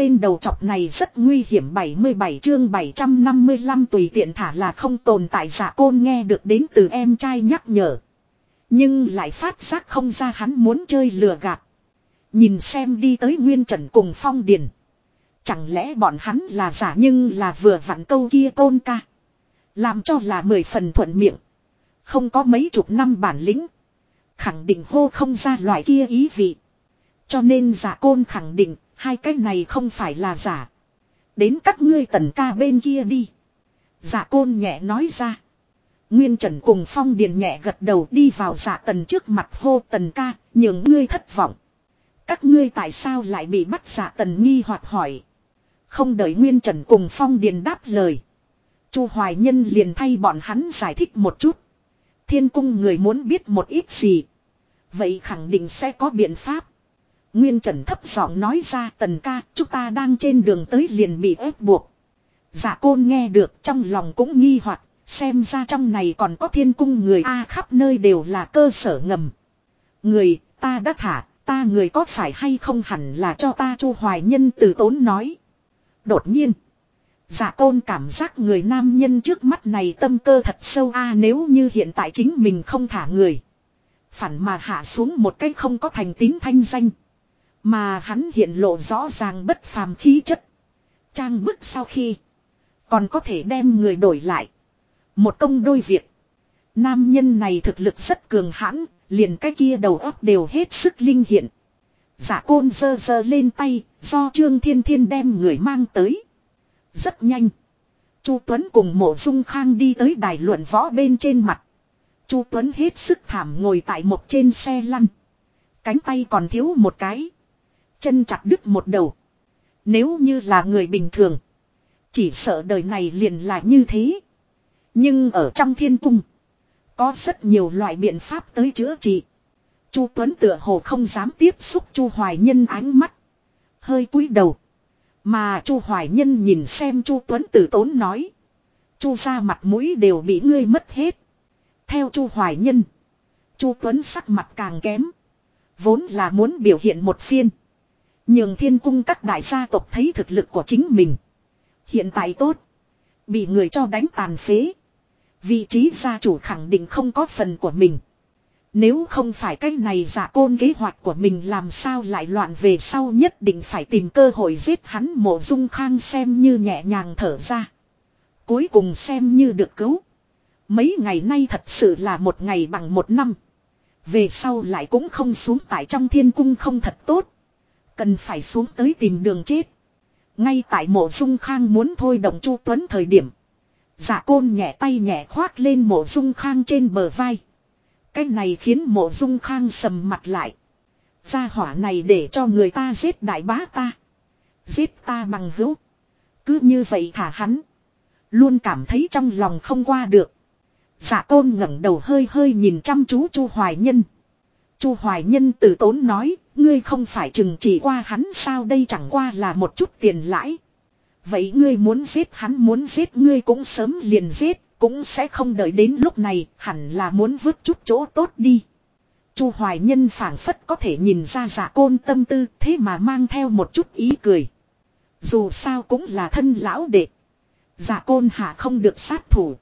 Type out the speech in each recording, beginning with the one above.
tên đầu chọc này rất nguy hiểm 77 chương 755 tùy tiện thả là không tồn tại giả côn nghe được đến từ em trai nhắc nhở. Nhưng lại phát giác không ra hắn muốn chơi lừa gạt. Nhìn xem đi tới Nguyên Trần cùng Phong Điền. Chẳng lẽ bọn hắn là giả nhưng là vừa vặn câu kia côn ca. Làm cho là mười phần thuận miệng. Không có mấy chục năm bản lĩnh. Khẳng định hô không ra loại kia ý vị. Cho nên giả côn khẳng định hai cái này không phải là giả. Đến các ngươi tần ca bên kia đi. Giả côn nhẹ nói ra. Nguyên Trần cùng Phong Điền nhẹ gật đầu đi vào giả tần trước mặt hô tần ca, những ngươi thất vọng. Các ngươi tại sao lại bị bắt giả tần nghi hoặc hỏi. Không đợi Nguyên Trần cùng Phong Điền đáp lời. Chu Hoài Nhân liền thay bọn hắn giải thích một chút. Thiên cung người muốn biết một ít gì. Vậy khẳng định sẽ có biện pháp. Nguyên Trần thấp giọng nói ra, tần ca, chúng ta đang trên đường tới liền bị ép buộc. Giả côn nghe được, trong lòng cũng nghi hoặc, xem ra trong này còn có thiên cung người A, khắp nơi đều là cơ sở ngầm. Người, ta đã thả, ta người có phải hay không hẳn là cho ta chu hoài nhân từ tốn nói. Đột nhiên. Giả côn cảm giác người nam nhân trước mắt này tâm cơ thật sâu a, nếu như hiện tại chính mình không thả người. Phản mà hạ xuống một cách không có thành tín thanh danh. Mà hắn hiện lộ rõ ràng bất phàm khí chất. Trang bức sau khi. Còn có thể đem người đổi lại. Một công đôi việc. Nam nhân này thực lực rất cường hãn. Liền cái kia đầu óc đều hết sức linh hiện. Giả côn dơ dơ lên tay. Do Trương Thiên Thiên đem người mang tới. Rất nhanh. Chu Tuấn cùng mộ dung khang đi tới đài luận võ bên trên mặt. Chu Tuấn hết sức thảm ngồi tại một trên xe lăn. Cánh tay còn thiếu một cái. Chân chặt đứt một đầu. Nếu như là người bình thường. Chỉ sợ đời này liền là như thế. Nhưng ở trong thiên cung. Có rất nhiều loại biện pháp tới chữa trị. Chu Tuấn tựa hồ không dám tiếp xúc Chu Hoài Nhân ánh mắt. Hơi cúi đầu. Mà Chu Hoài Nhân nhìn xem Chu Tuấn tử tốn nói. Chu ra mặt mũi đều bị ngươi mất hết. Theo Chu Hoài Nhân. Chu Tuấn sắc mặt càng kém. Vốn là muốn biểu hiện một phiên. Nhường thiên cung các đại gia tộc thấy thực lực của chính mình. Hiện tại tốt. Bị người cho đánh tàn phế. Vị trí gia chủ khẳng định không có phần của mình. Nếu không phải cái này giả côn kế hoạch của mình làm sao lại loạn về sau nhất định phải tìm cơ hội giết hắn mộ dung khang xem như nhẹ nhàng thở ra. Cuối cùng xem như được cứu. Mấy ngày nay thật sự là một ngày bằng một năm. Về sau lại cũng không xuống tại trong thiên cung không thật tốt. Cần phải xuống tới tìm đường chết. Ngay tại mộ dung khang muốn thôi động chu tuấn thời điểm. Giả côn nhẹ tay nhẹ khoát lên mộ dung khang trên bờ vai. Cái này khiến mộ dung khang sầm mặt lại. Gia hỏa này để cho người ta giết đại bá ta. Giết ta bằng hữu. Cứ như vậy thả hắn. Luôn cảm thấy trong lòng không qua được. Giả côn ngẩng đầu hơi hơi nhìn chăm chú chu hoài nhân chu hoài nhân từ tốn nói. Ngươi không phải chừng chỉ qua hắn sao đây chẳng qua là một chút tiền lãi. Vậy ngươi muốn giết hắn muốn giết ngươi cũng sớm liền giết. Cũng sẽ không đợi đến lúc này, hẳn là muốn vứt chút chỗ tốt đi. Chu Hoài Nhân phảng phất có thể nhìn ra giả côn tâm tư, thế mà mang theo một chút ý cười. Dù sao cũng là thân lão đệ. Giả côn hạ không được sát thủ.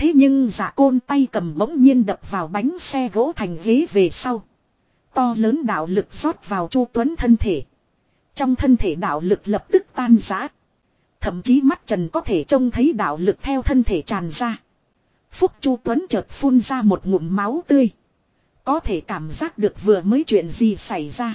Thế nhưng giả côn tay cầm bỗng nhiên đập vào bánh xe gỗ thành ghế về sau. To lớn đạo lực rót vào Chu Tuấn thân thể. Trong thân thể đạo lực lập tức tan rã. Thậm chí mắt trần có thể trông thấy đạo lực theo thân thể tràn ra. Phúc Chu Tuấn chợt phun ra một ngụm máu tươi. Có thể cảm giác được vừa mới chuyện gì xảy ra.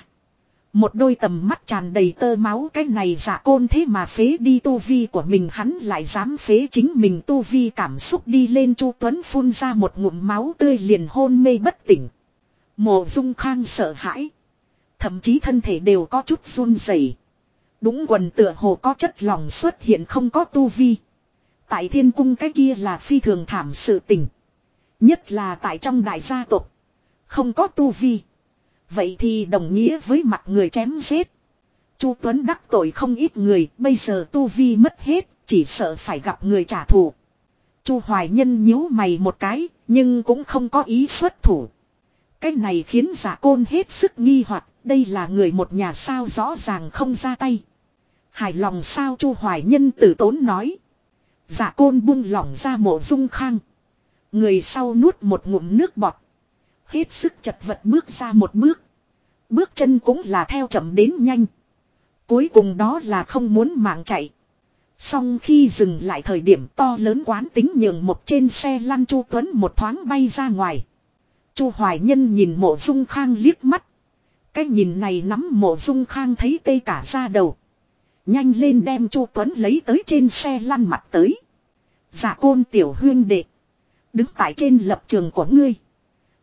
Một đôi tầm mắt tràn đầy tơ máu, cái này giả côn thế mà phế đi tu vi của mình, hắn lại dám phế chính mình, tu vi cảm xúc đi lên, Chu Tuấn phun ra một ngụm máu tươi liền hôn mê bất tỉnh. Mộ dung khang sợ hãi. Thậm chí thân thể đều có chút run rẩy. Đúng quần tựa hồ có chất lòng xuất hiện, không có tu vi. Tại thiên cung cái kia là phi thường thảm sự tình. Nhất là tại trong đại gia tộc. Không có tu vi. Vậy thì đồng nghĩa với mặt người chém giết. Chu Tuấn đắc tội không ít người, bây giờ tu vi mất hết, chỉ sợ phải gặp người trả thù. Chu Hoài Nhân nhíu mày một cái, nhưng cũng không có ý xuất thủ. Cái này khiến giả côn hết sức nghi hoặc đây là người một nhà sao rõ ràng không ra tay. Hài lòng sao Chu Hoài Nhân tử tốn nói. giả côn buông lỏng ra mộ dung khang. Người sau nuốt một ngụm nước bọt. Hết sức chật vật bước ra một bước. Bước chân cũng là theo chậm đến nhanh. Cuối cùng đó là không muốn mạng chạy. Xong khi dừng lại thời điểm to lớn quán tính nhường một trên xe lăn Chu Tuấn một thoáng bay ra ngoài. Chu Hoài Nhân nhìn mộ dung khang liếc mắt. Cái nhìn này nắm mộ dung khang thấy tê cả ra đầu. Nhanh lên đem Chu Tuấn lấy tới trên xe lăn mặt tới. Giả dạ côn tiểu huyên đệ. Đứng tại trên lập trường của ngươi.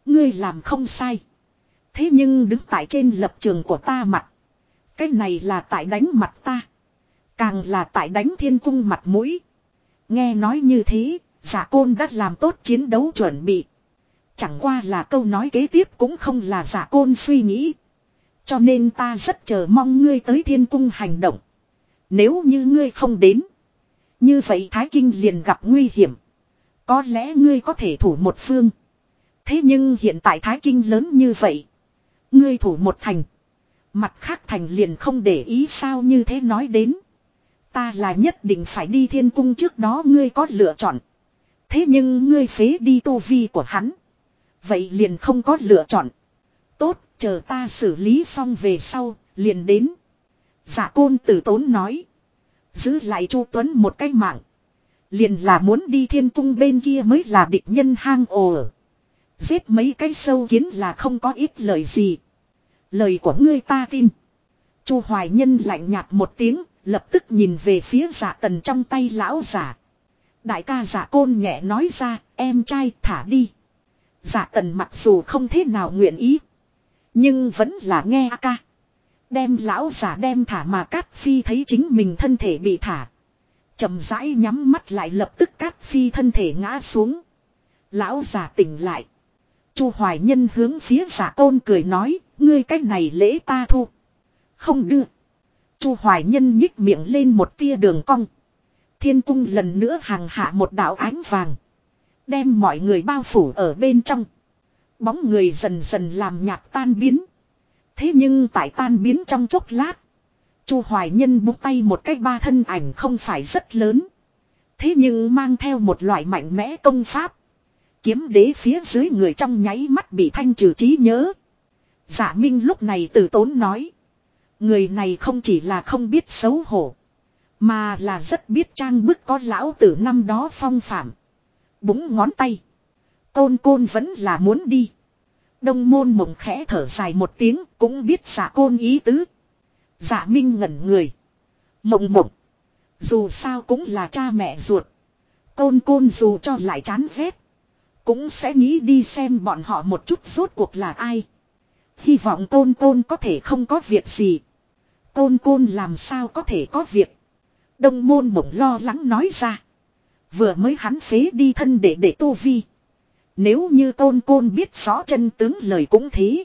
Ngươi làm không sai. Thế nhưng đứng tại trên lập trường của ta mặt. Cái này là tại đánh mặt ta. Càng là tại đánh thiên cung mặt mũi. Nghe nói như thế, giả côn đã làm tốt chiến đấu chuẩn bị. Chẳng qua là câu nói kế tiếp cũng không là giả côn suy nghĩ. Cho nên ta rất chờ mong ngươi tới thiên cung hành động. Nếu như ngươi không đến. Như vậy Thái Kinh liền gặp nguy hiểm. Có lẽ ngươi có thể thủ một phương. Thế nhưng hiện tại Thái Kinh lớn như vậy. Ngươi thủ một thành. Mặt khác thành liền không để ý sao như thế nói đến. Ta là nhất định phải đi thiên cung trước đó ngươi có lựa chọn. Thế nhưng ngươi phế đi tô vi của hắn. Vậy liền không có lựa chọn. Tốt, chờ ta xử lý xong về sau, liền đến. Giả côn tử tốn nói. Giữ lại Chu Tuấn một cái mạng. Liền là muốn đi thiên cung bên kia mới là địch nhân hang ồ. Giết mấy cái sâu kiến là không có ít lời gì. Lời của ngươi ta tin. Chu Hoài Nhân lạnh nhạt một tiếng, lập tức nhìn về phía giả tần trong tay lão giả. Đại ca giả côn nhẹ nói ra, em trai thả đi. Giả tần mặc dù không thế nào nguyện ý. Nhưng vẫn là nghe ca. Đem lão giả đem thả mà Cát Phi thấy chính mình thân thể bị thả. chậm rãi nhắm mắt lại lập tức Cát Phi thân thể ngã xuống. Lão giả tỉnh lại. Chu Hoài Nhân hướng phía giả côn cười nói, ngươi cách này lễ ta thu. Không đưa. Chu Hoài Nhân nhích miệng lên một tia đường cong. Thiên cung lần nữa hàng hạ một đạo ánh vàng. Đem mọi người bao phủ ở bên trong. Bóng người dần dần làm nhạt tan biến. Thế nhưng tại tan biến trong chốc lát. Chu Hoài Nhân búng tay một cái ba thân ảnh không phải rất lớn. Thế nhưng mang theo một loại mạnh mẽ công pháp. Kiếm đế phía dưới người trong nháy mắt bị thanh trừ trí nhớ. Giả Minh lúc này từ tốn nói. Người này không chỉ là không biết xấu hổ. Mà là rất biết trang bức có lão tử năm đó phong phạm. Búng ngón tay. Côn côn vẫn là muốn đi. Đông môn mộng khẽ thở dài một tiếng cũng biết giả côn ý tứ. Giả minh ngẩn người. Mộng mộng. Dù sao cũng là cha mẹ ruột. Côn côn dù cho lại chán ghét. Cũng sẽ nghĩ đi xem bọn họ một chút rốt cuộc là ai. Hy vọng côn côn có thể không có việc gì. Côn côn làm sao có thể có việc. Đông môn mộng lo lắng nói ra. Vừa mới hắn phế đi thân để để tu vi. Nếu như tôn côn biết rõ chân tướng lời cũng thế.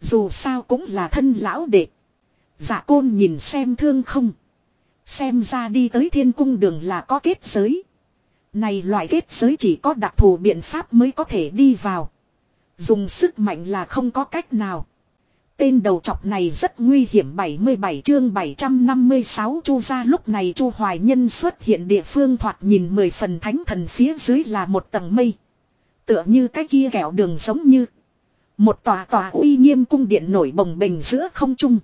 Dù sao cũng là thân lão đệ. Dạ côn nhìn xem thương không. Xem ra đi tới thiên cung đường là có kết giới. Này loại kết giới chỉ có đặc thù biện pháp mới có thể đi vào. Dùng sức mạnh là không có cách nào. Tên đầu trọc này rất nguy hiểm 77 chương 756 chu ra lúc này chu hoài nhân xuất hiện địa phương thoạt nhìn 10 phần thánh thần phía dưới là một tầng mây. Tựa như cái kia kẹo đường giống như. Một tòa tòa uy nghiêm cung điện nổi bồng bềnh giữa không trung.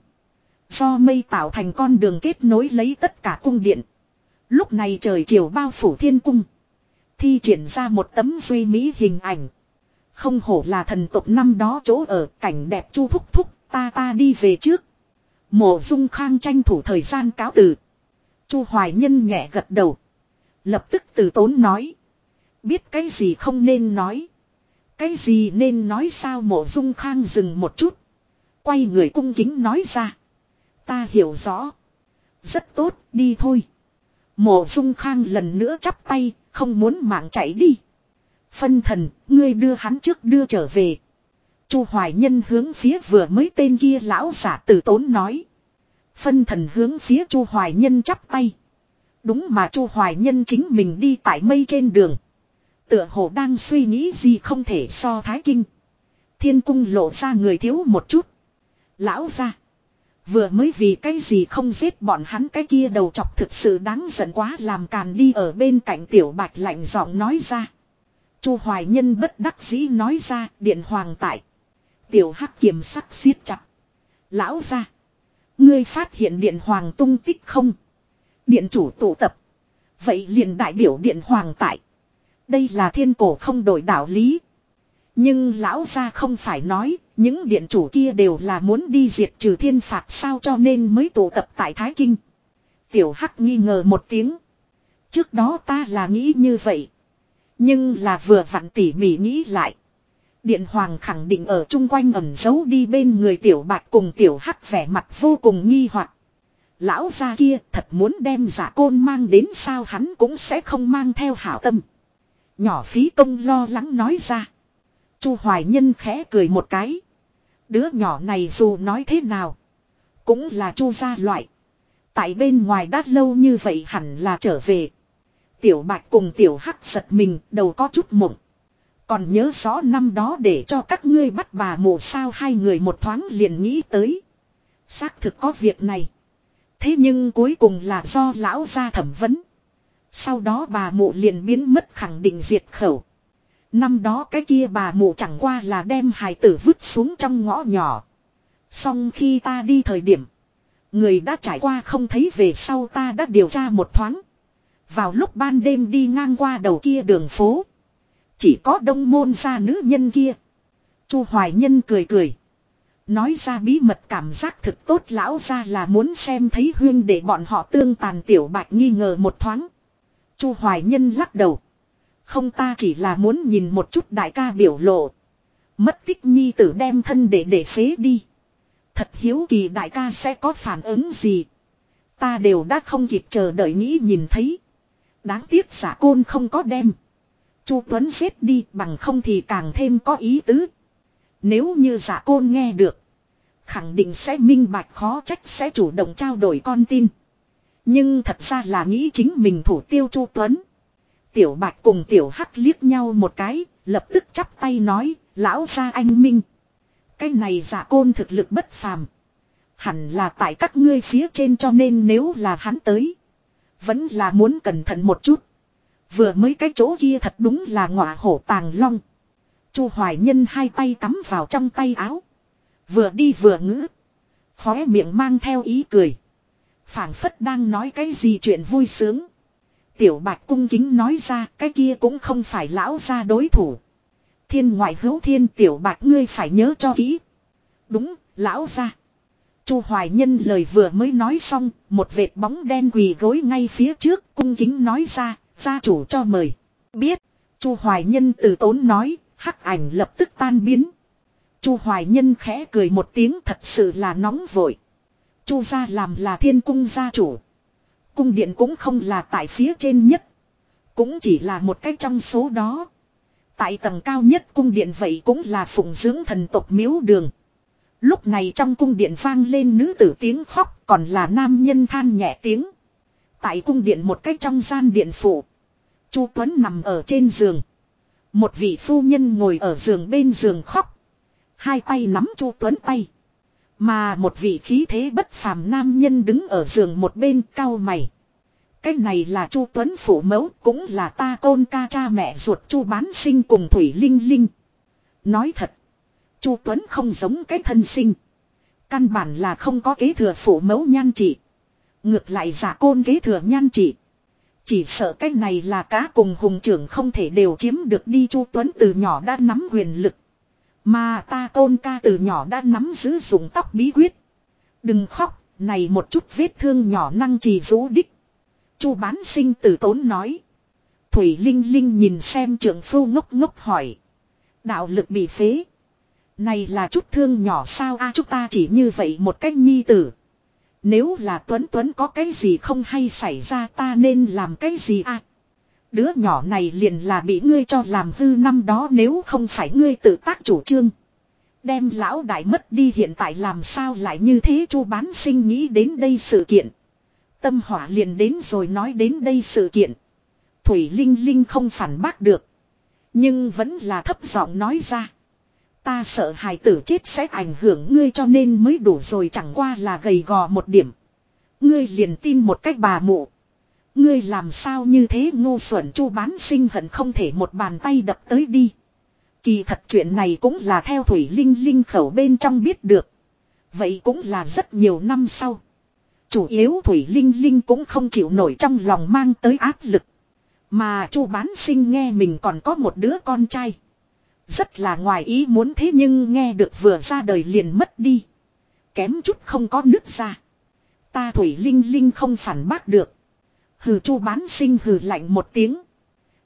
Do mây tạo thành con đường kết nối lấy tất cả cung điện. Lúc này trời chiều bao phủ thiên cung. Thi triển ra một tấm duy mỹ hình ảnh. Không hổ là thần tộc năm đó chỗ ở cảnh đẹp chu thúc thúc ta ta đi về trước. Mộ dung khang tranh thủ thời gian cáo từ. Chu Hoài Nhân nhẹ gật đầu. Lập tức từ tốn nói. Biết cái gì không nên nói. Cái gì nên nói sao mộ dung khang dừng một chút. Quay người cung kính nói ra. Ta hiểu rõ. Rất tốt, đi thôi. Mộ dung khang lần nữa chắp tay, không muốn mạng chạy đi. Phân thần, ngươi đưa hắn trước đưa trở về. Chu Hoài Nhân hướng phía vừa mới tên kia lão giả tử tốn nói. Phân thần hướng phía Chu Hoài Nhân chắp tay. Đúng mà Chu Hoài Nhân chính mình đi tại mây trên đường. Tựa hồ đang suy nghĩ gì không thể so thái kinh. Thiên cung lộ ra người thiếu một chút. Lão ra. Vừa mới vì cái gì không giết bọn hắn cái kia đầu chọc thực sự đáng giận quá làm càn đi ở bên cạnh tiểu bạch lạnh giọng nói ra. Chu Hoài Nhân bất đắc dĩ nói ra, điện hoàng tại. Tiểu hắc kiềm sắc siết chặt. Lão ra. Ngươi phát hiện điện hoàng tung tích không? Điện chủ tụ tập. Vậy liền đại biểu điện hoàng tại. Đây là thiên cổ không đổi đạo lý. Nhưng lão gia không phải nói, những điện chủ kia đều là muốn đi diệt trừ thiên phạt sao cho nên mới tụ tập tại Thái Kinh. Tiểu Hắc nghi ngờ một tiếng. Trước đó ta là nghĩ như vậy. Nhưng là vừa vặn tỉ mỉ nghĩ lại. Điện Hoàng khẳng định ở chung quanh ẩn giấu đi bên người Tiểu Bạch cùng Tiểu Hắc vẻ mặt vô cùng nghi hoặc. Lão gia kia thật muốn đem giả côn mang đến sao hắn cũng sẽ không mang theo hảo tâm. Nhỏ phí công lo lắng nói ra. Chu Hoài Nhân khẽ cười một cái. Đứa nhỏ này dù nói thế nào. Cũng là chu gia loại. Tại bên ngoài đát lâu như vậy hẳn là trở về. Tiểu bạch cùng tiểu hắc giật mình, đầu có chút mộng. Còn nhớ rõ năm đó để cho các ngươi bắt bà mộ sao hai người một thoáng liền nghĩ tới. Xác thực có việc này. Thế nhưng cuối cùng là do lão gia thẩm vấn. Sau đó bà mụ liền biến mất khẳng định diệt khẩu. Năm đó cái kia bà mụ chẳng qua là đem hài tử vứt xuống trong ngõ nhỏ. Xong khi ta đi thời điểm. Người đã trải qua không thấy về sau ta đã điều tra một thoáng. Vào lúc ban đêm đi ngang qua đầu kia đường phố. Chỉ có đông môn ra nữ nhân kia. Chu Hoài Nhân cười cười. Nói ra bí mật cảm giác thực tốt lão ra là muốn xem thấy huyên để bọn họ tương tàn tiểu bạch nghi ngờ một thoáng. Chu Hoài Nhân lắc đầu. Không ta chỉ là muốn nhìn một chút đại ca biểu lộ. Mất tích nhi tử đem thân để để phế đi. Thật hiếu kỳ đại ca sẽ có phản ứng gì. Ta đều đã không kịp chờ đợi nghĩ nhìn thấy. Đáng tiếc giả côn không có đem. Chu Tuấn xếp đi, bằng không thì càng thêm có ý tứ. Nếu như giả côn nghe được. Khẳng định sẽ minh bạch khó trách sẽ chủ động trao đổi con tin. Nhưng thật ra là nghĩ chính mình thủ tiêu Chu Tuấn. Tiểu Bạch cùng Tiểu Hắc liếc nhau một cái, lập tức chắp tay nói, lão gia anh Minh. Cái này giả côn thực lực bất phàm. Hẳn là tại các ngươi phía trên cho nên nếu là hắn tới. Vẫn là muốn cẩn thận một chút. Vừa mới cái chỗ kia thật đúng là ngọa hổ tàng long. Chu Hoài Nhân hai tay cắm vào trong tay áo. Vừa đi vừa ngữ. Khóe miệng mang theo ý cười phảng phất đang nói cái gì chuyện vui sướng. Tiểu bạch cung kính nói ra cái kia cũng không phải lão gia đối thủ. Thiên ngoại hữu thiên tiểu bạch ngươi phải nhớ cho kỹ. Đúng, lão gia. Chu Hoài Nhân lời vừa mới nói xong, một vệt bóng đen quỳ gối ngay phía trước, cung kính nói ra, gia chủ cho mời. Biết, Chu Hoài Nhân từ tốn nói, hắc ảnh lập tức tan biến. Chu Hoài Nhân khẽ cười một tiếng thật sự là nóng vội. Chu gia làm là thiên cung gia chủ. Cung điện cũng không là tại phía trên nhất. Cũng chỉ là một cách trong số đó. Tại tầng cao nhất cung điện vậy cũng là phụng dưỡng thần tộc miếu đường. Lúc này trong cung điện vang lên nữ tử tiếng khóc còn là nam nhân than nhẹ tiếng. Tại cung điện một cách trong gian điện phủ, Chu Tuấn nằm ở trên giường. Một vị phu nhân ngồi ở giường bên giường khóc. Hai tay nắm Chu Tuấn tay. Mà một vị khí thế bất phàm nam nhân đứng ở giường một bên cao mày. Cái này là Chu Tuấn phủ mẫu, cũng là ta côn ca cha mẹ ruột Chu bán sinh cùng Thủy Linh Linh. Nói thật. Chu Tuấn không giống cái thân sinh. Căn bản là không có kế thừa phủ mẫu nhan trị. Ngược lại giả côn kế thừa nhan trị. Chỉ sợ cái này là cá cùng hùng trưởng không thể đều chiếm được đi Chu Tuấn từ nhỏ đã nắm quyền lực. Mà ta tôn ca từ nhỏ đã nắm giữ dùng tóc bí quyết. Đừng khóc, này một chút vết thương nhỏ năng trì rũ đích. Chu bán sinh tử tốn nói. Thủy Linh Linh nhìn xem trưởng phu ngốc ngốc hỏi. Đạo lực bị phế. Này là chút thương nhỏ sao a chúng ta chỉ như vậy một cách nhi tử. Nếu là Tuấn Tuấn có cái gì không hay xảy ra ta nên làm cái gì a Đứa nhỏ này liền là bị ngươi cho làm hư năm đó nếu không phải ngươi tự tác chủ trương. Đem lão đại mất đi hiện tại làm sao lại như thế chu bán sinh nghĩ đến đây sự kiện. Tâm hỏa liền đến rồi nói đến đây sự kiện. Thủy Linh Linh không phản bác được. Nhưng vẫn là thấp giọng nói ra. Ta sợ hài tử chết sẽ ảnh hưởng ngươi cho nên mới đủ rồi chẳng qua là gầy gò một điểm. Ngươi liền tin một cách bà mụ. Ngươi làm sao như thế ngu xuẩn chu bán sinh hận không thể một bàn tay đập tới đi. Kỳ thật chuyện này cũng là theo Thủy Linh Linh khẩu bên trong biết được. Vậy cũng là rất nhiều năm sau. Chủ yếu Thủy Linh Linh cũng không chịu nổi trong lòng mang tới áp lực. Mà chu bán sinh nghe mình còn có một đứa con trai. Rất là ngoài ý muốn thế nhưng nghe được vừa ra đời liền mất đi. Kém chút không có nước ra. Ta Thủy Linh Linh không phản bác được. Hừ chu bán sinh hừ lạnh một tiếng.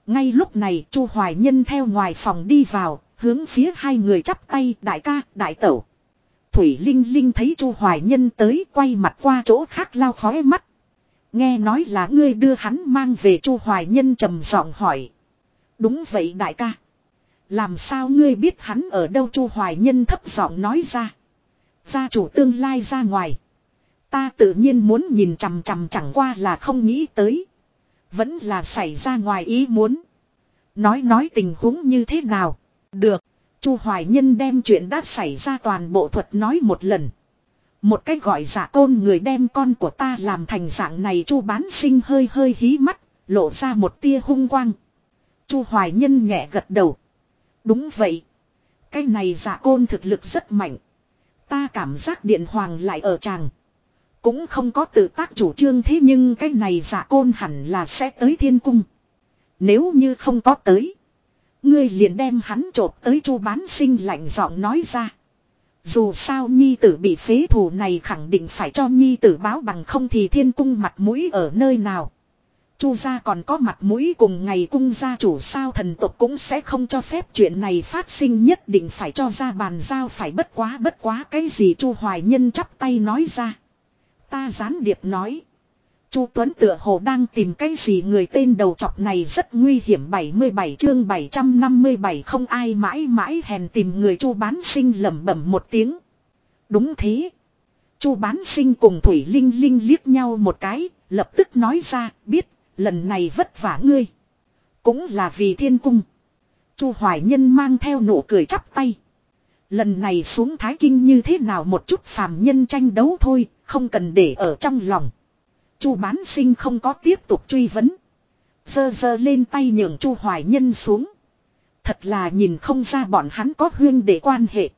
Ngay lúc này chu Hoài Nhân theo ngoài phòng đi vào, hướng phía hai người chắp tay đại ca, đại tẩu. Thủy Linh Linh thấy chu Hoài Nhân tới quay mặt qua chỗ khác lao khói mắt. Nghe nói là ngươi đưa hắn mang về chu Hoài Nhân trầm giọng hỏi. Đúng vậy đại ca. Làm sao ngươi biết hắn ở đâu chu Hoài Nhân thấp giọng nói ra. Gia chủ tương lai ra ngoài. Ta tự nhiên muốn nhìn chằm chằm chẳng qua là không nghĩ tới. Vẫn là xảy ra ngoài ý muốn. Nói nói tình huống như thế nào. Được. Chu Hoài Nhân đem chuyện đã xảy ra toàn bộ thuật nói một lần. Một cách gọi giả côn người đem con của ta làm thành dạng này chu bán sinh hơi hơi hí mắt, lộ ra một tia hung quang. Chu Hoài Nhân nhẹ gật đầu. Đúng vậy. Cái này giả côn thực lực rất mạnh. Ta cảm giác điện hoàng lại ở chàng. Cũng không có tự tác chủ trương thế nhưng cái này giả côn hẳn là sẽ tới thiên cung. Nếu như không có tới. Ngươi liền đem hắn trộp tới chu bán sinh lạnh giọng nói ra. Dù sao nhi tử bị phế thù này khẳng định phải cho nhi tử báo bằng không thì thiên cung mặt mũi ở nơi nào. Chu gia còn có mặt mũi cùng ngày cung gia chủ sao thần tộc cũng sẽ không cho phép chuyện này phát sinh nhất định phải cho ra bàn giao phải bất quá bất quá cái gì Chu Hoài Nhân chắp tay nói ra. Ta gián điệp nói. Chu Tuấn tựa hồ đang tìm cái gì người tên đầu chọc này rất nguy hiểm 77 chương 757 không ai mãi mãi hèn tìm người Chu bán sinh lẩm bẩm một tiếng. Đúng thế. Chu bán sinh cùng Thủy Linh Linh liếc nhau một cái, lập tức nói ra, biết, lần này vất vả ngươi. Cũng là vì thiên cung. Chu Hoài Nhân mang theo nụ cười chắp tay. Lần này xuống Thái Kinh như thế nào một chút phàm nhân tranh đấu thôi, không cần để ở trong lòng. Chu bán sinh không có tiếp tục truy vấn. Dơ dơ lên tay nhường Chu Hoài Nhân xuống. Thật là nhìn không ra bọn hắn có huyên để quan hệ.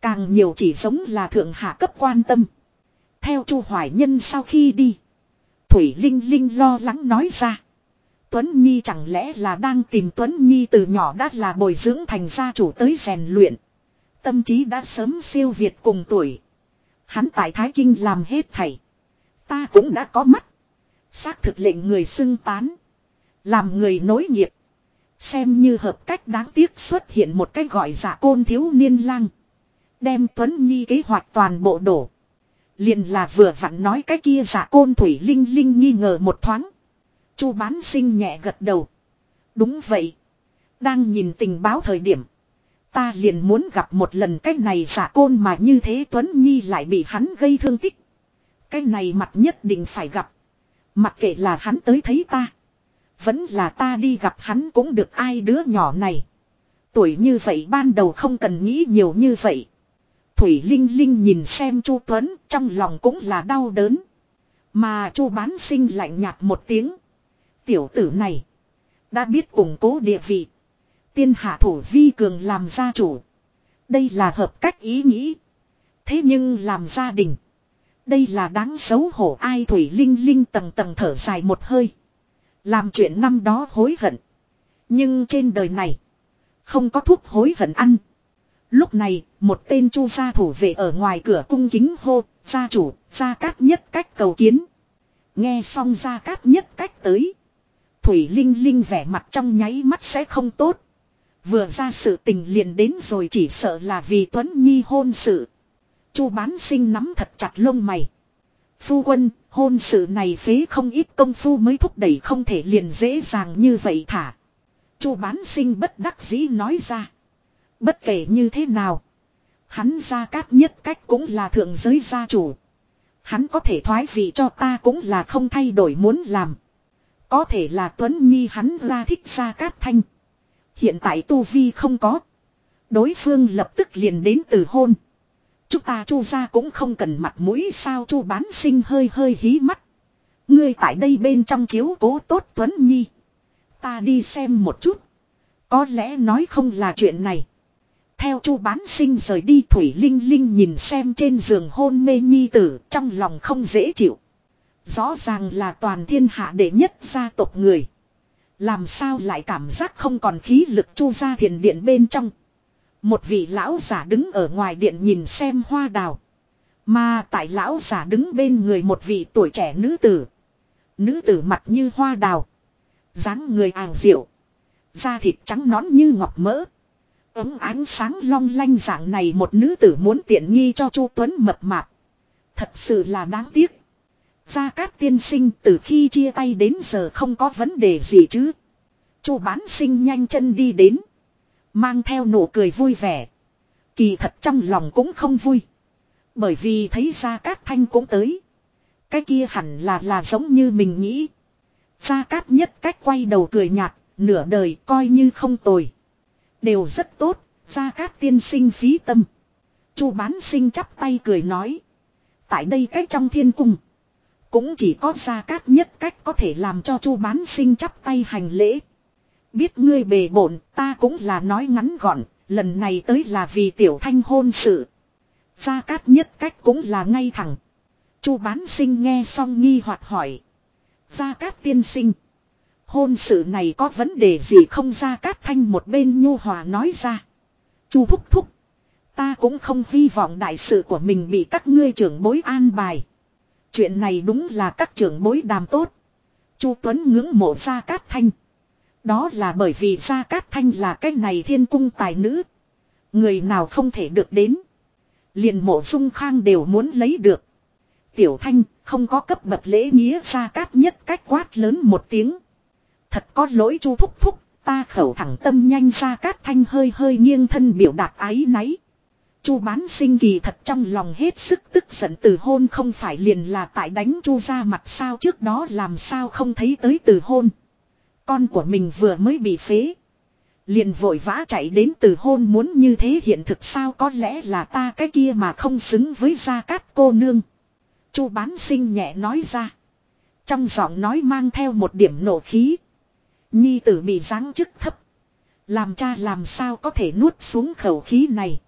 Càng nhiều chỉ giống là thượng hạ cấp quan tâm. Theo Chu Hoài Nhân sau khi đi. Thủy Linh Linh lo lắng nói ra. Tuấn Nhi chẳng lẽ là đang tìm Tuấn Nhi từ nhỏ đã là bồi dưỡng thành gia chủ tới rèn luyện. Tâm trí đã sớm siêu việt cùng tuổi. Hắn tại Thái Kinh làm hết thảy. Ta cũng đã có mắt. Xác thực lệnh người xưng tán. Làm người nối nghiệp. Xem như hợp cách đáng tiếc xuất hiện một cái gọi giả côn thiếu niên lang. Đem Tuấn Nhi kế hoạch toàn bộ đổ. Liền là vừa vặn nói cái kia giả côn thủy linh linh nghi ngờ một thoáng. Chu bán sinh nhẹ gật đầu. Đúng vậy. Đang nhìn tình báo thời điểm. Ta liền muốn gặp một lần cái này giả côn mà như thế Tuấn Nhi lại bị hắn gây thương tích. Cái này mặt nhất định phải gặp. Mặc kệ là hắn tới thấy ta. Vẫn là ta đi gặp hắn cũng được ai đứa nhỏ này. Tuổi như vậy ban đầu không cần nghĩ nhiều như vậy. Thủy Linh Linh nhìn xem Chu Tuấn, trong lòng cũng là đau đớn. Mà Chu bán sinh lạnh nhạt một tiếng. Tiểu tử này. Đã biết củng cố địa vị. Tiên hạ thủ vi cường làm gia chủ. Đây là hợp cách ý nghĩ. Thế nhưng làm gia đình. Đây là đáng xấu hổ ai Thủy Linh Linh tầng tầng thở dài một hơi. Làm chuyện năm đó hối hận. Nhưng trên đời này. Không có thuốc hối hận ăn. Lúc này, một tên chu gia thủ vệ ở ngoài cửa cung kính hô, gia chủ, gia cát nhất cách cầu kiến. Nghe xong gia cát nhất cách tới. Thủy Linh Linh vẻ mặt trong nháy mắt sẽ không tốt. Vừa ra sự tình liền đến rồi chỉ sợ là vì Tuấn Nhi hôn sự. Chu bán sinh nắm thật chặt lông mày. Phu quân, hôn sự này phế không ít công phu mới thúc đẩy không thể liền dễ dàng như vậy thả. Chu bán sinh bất đắc dĩ nói ra. Bất kể như thế nào. Hắn ra cát nhất cách cũng là thượng giới gia chủ. Hắn có thể thoái vị cho ta cũng là không thay đổi muốn làm. Có thể là Tuấn Nhi hắn ra thích ra cát thanh. Hiện tại Tu Vi không có. Đối phương lập tức liền đến từ hôn. Chúng ta chu ra cũng không cần mặt mũi sao chu bán sinh hơi hơi hí mắt. Ngươi tại đây bên trong chiếu cố tốt Tuấn Nhi. Ta đi xem một chút. Có lẽ nói không là chuyện này. Theo chu bán sinh rời đi Thủy Linh Linh nhìn xem trên giường hôn mê nhi tử, trong lòng không dễ chịu. Rõ ràng là toàn thiên hạ đệ nhất gia tộc người. Làm sao lại cảm giác không còn khí lực chu ra thiền điện bên trong. Một vị lão giả đứng ở ngoài điện nhìn xem hoa đào. Mà tại lão giả đứng bên người một vị tuổi trẻ nữ tử. Nữ tử mặt như hoa đào. dáng người àng diệu. Da thịt trắng nõn như ngọc mỡ. Ấm ánh sáng long lanh dạng này một nữ tử muốn tiện nghi cho Chu Tuấn mập mạp. Thật sự là đáng tiếc. Gia Cát tiên sinh từ khi chia tay đến giờ không có vấn đề gì chứ. Chu bán sinh nhanh chân đi đến. Mang theo nụ cười vui vẻ. Kỳ thật trong lòng cũng không vui. Bởi vì thấy Gia Cát Thanh cũng tới. Cái kia hẳn là là giống như mình nghĩ. Gia Cát nhất cách quay đầu cười nhạt, nửa đời coi như không tồi. Đều rất tốt, Gia Cát tiên sinh phí tâm. Chu bán sinh chắp tay cười nói. Tại đây cách trong thiên cung. Cũng chỉ có Gia Cát nhất cách có thể làm cho chu bán sinh chắp tay hành lễ. Biết ngươi bề bộn, ta cũng là nói ngắn gọn, lần này tới là vì tiểu thanh hôn sự. Gia Cát nhất cách cũng là ngay thẳng. Chu bán sinh nghe xong nghi hoặc hỏi. Gia Cát tiên sinh. Hôn sự này có vấn đề gì không Gia Cát thanh một bên nhu hòa nói ra. Chu thúc thúc. Ta cũng không hy vọng đại sự của mình bị các ngươi trưởng bối an bài. Chuyện này đúng là các trưởng bối đàm tốt. Chu Tuấn ngưỡng mộ Gia Cát Thanh. Đó là bởi vì Gia Cát Thanh là cái này thiên cung tài nữ. Người nào không thể được đến. Liền mộ dung khang đều muốn lấy được. Tiểu Thanh không có cấp bậc lễ nghĩa Gia Cát nhất cách quát lớn một tiếng. Thật có lỗi chu thúc thúc, ta khẩu thẳng tâm nhanh Gia Cát Thanh hơi hơi nghiêng thân biểu đạt ái náy. Chu bán sinh kỳ thật trong lòng hết sức tức giận từ hôn không phải liền là tại đánh chu ra mặt sao, trước đó làm sao không thấy tới từ hôn. Con của mình vừa mới bị phế. Liền vội vã chạy đến từ hôn muốn như thế hiện thực sao, có lẽ là ta cái kia mà không xứng với gia cát cô nương. Chu bán sinh nhẹ nói ra. Trong giọng nói mang theo một điểm nổ khí. Nhi tử bị giáng chức thấp. Làm cha làm sao có thể nuốt xuống khẩu khí này.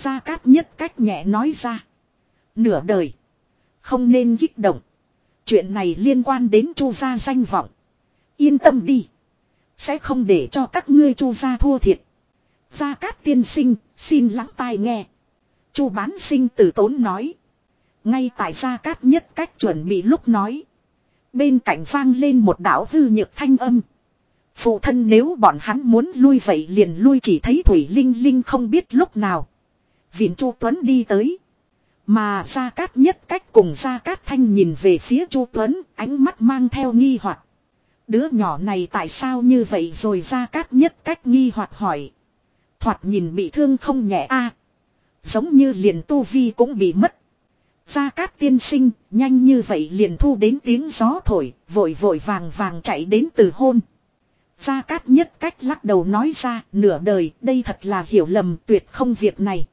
Gia Cát nhất cách nhẹ nói ra. Nửa đời. Không nên kích động. Chuyện này liên quan đến chu gia danh vọng. Yên tâm đi. Sẽ không để cho các ngươi chu gia thua thiệt. Gia Cát tiên sinh, xin lắng tai nghe. Chu bán sinh tử tốn nói. Ngay tại Gia Cát nhất cách chuẩn bị lúc nói. Bên cạnh vang lên một đạo hư nhược thanh âm. Phụ thân nếu bọn hắn muốn lui vậy liền lui chỉ thấy Thủy Linh Linh không biết lúc nào. Viện Chu Tuấn đi tới. Mà Gia Cát nhất cách cùng Gia Cát Thanh nhìn về phía Chu Tuấn, ánh mắt mang theo nghi hoặc. Đứa nhỏ này tại sao như vậy rồi Gia Cát nhất cách nghi hoặc hỏi. Thoạt nhìn bị thương không nhẹ a Giống như liền tu vi cũng bị mất. Gia Cát tiên sinh, nhanh như vậy liền thu đến tiếng gió thổi, vội vội vàng vàng chạy đến từ hôn. Gia Cát nhất cách lắc đầu nói ra, nửa đời, đây thật là hiểu lầm tuyệt không việc này.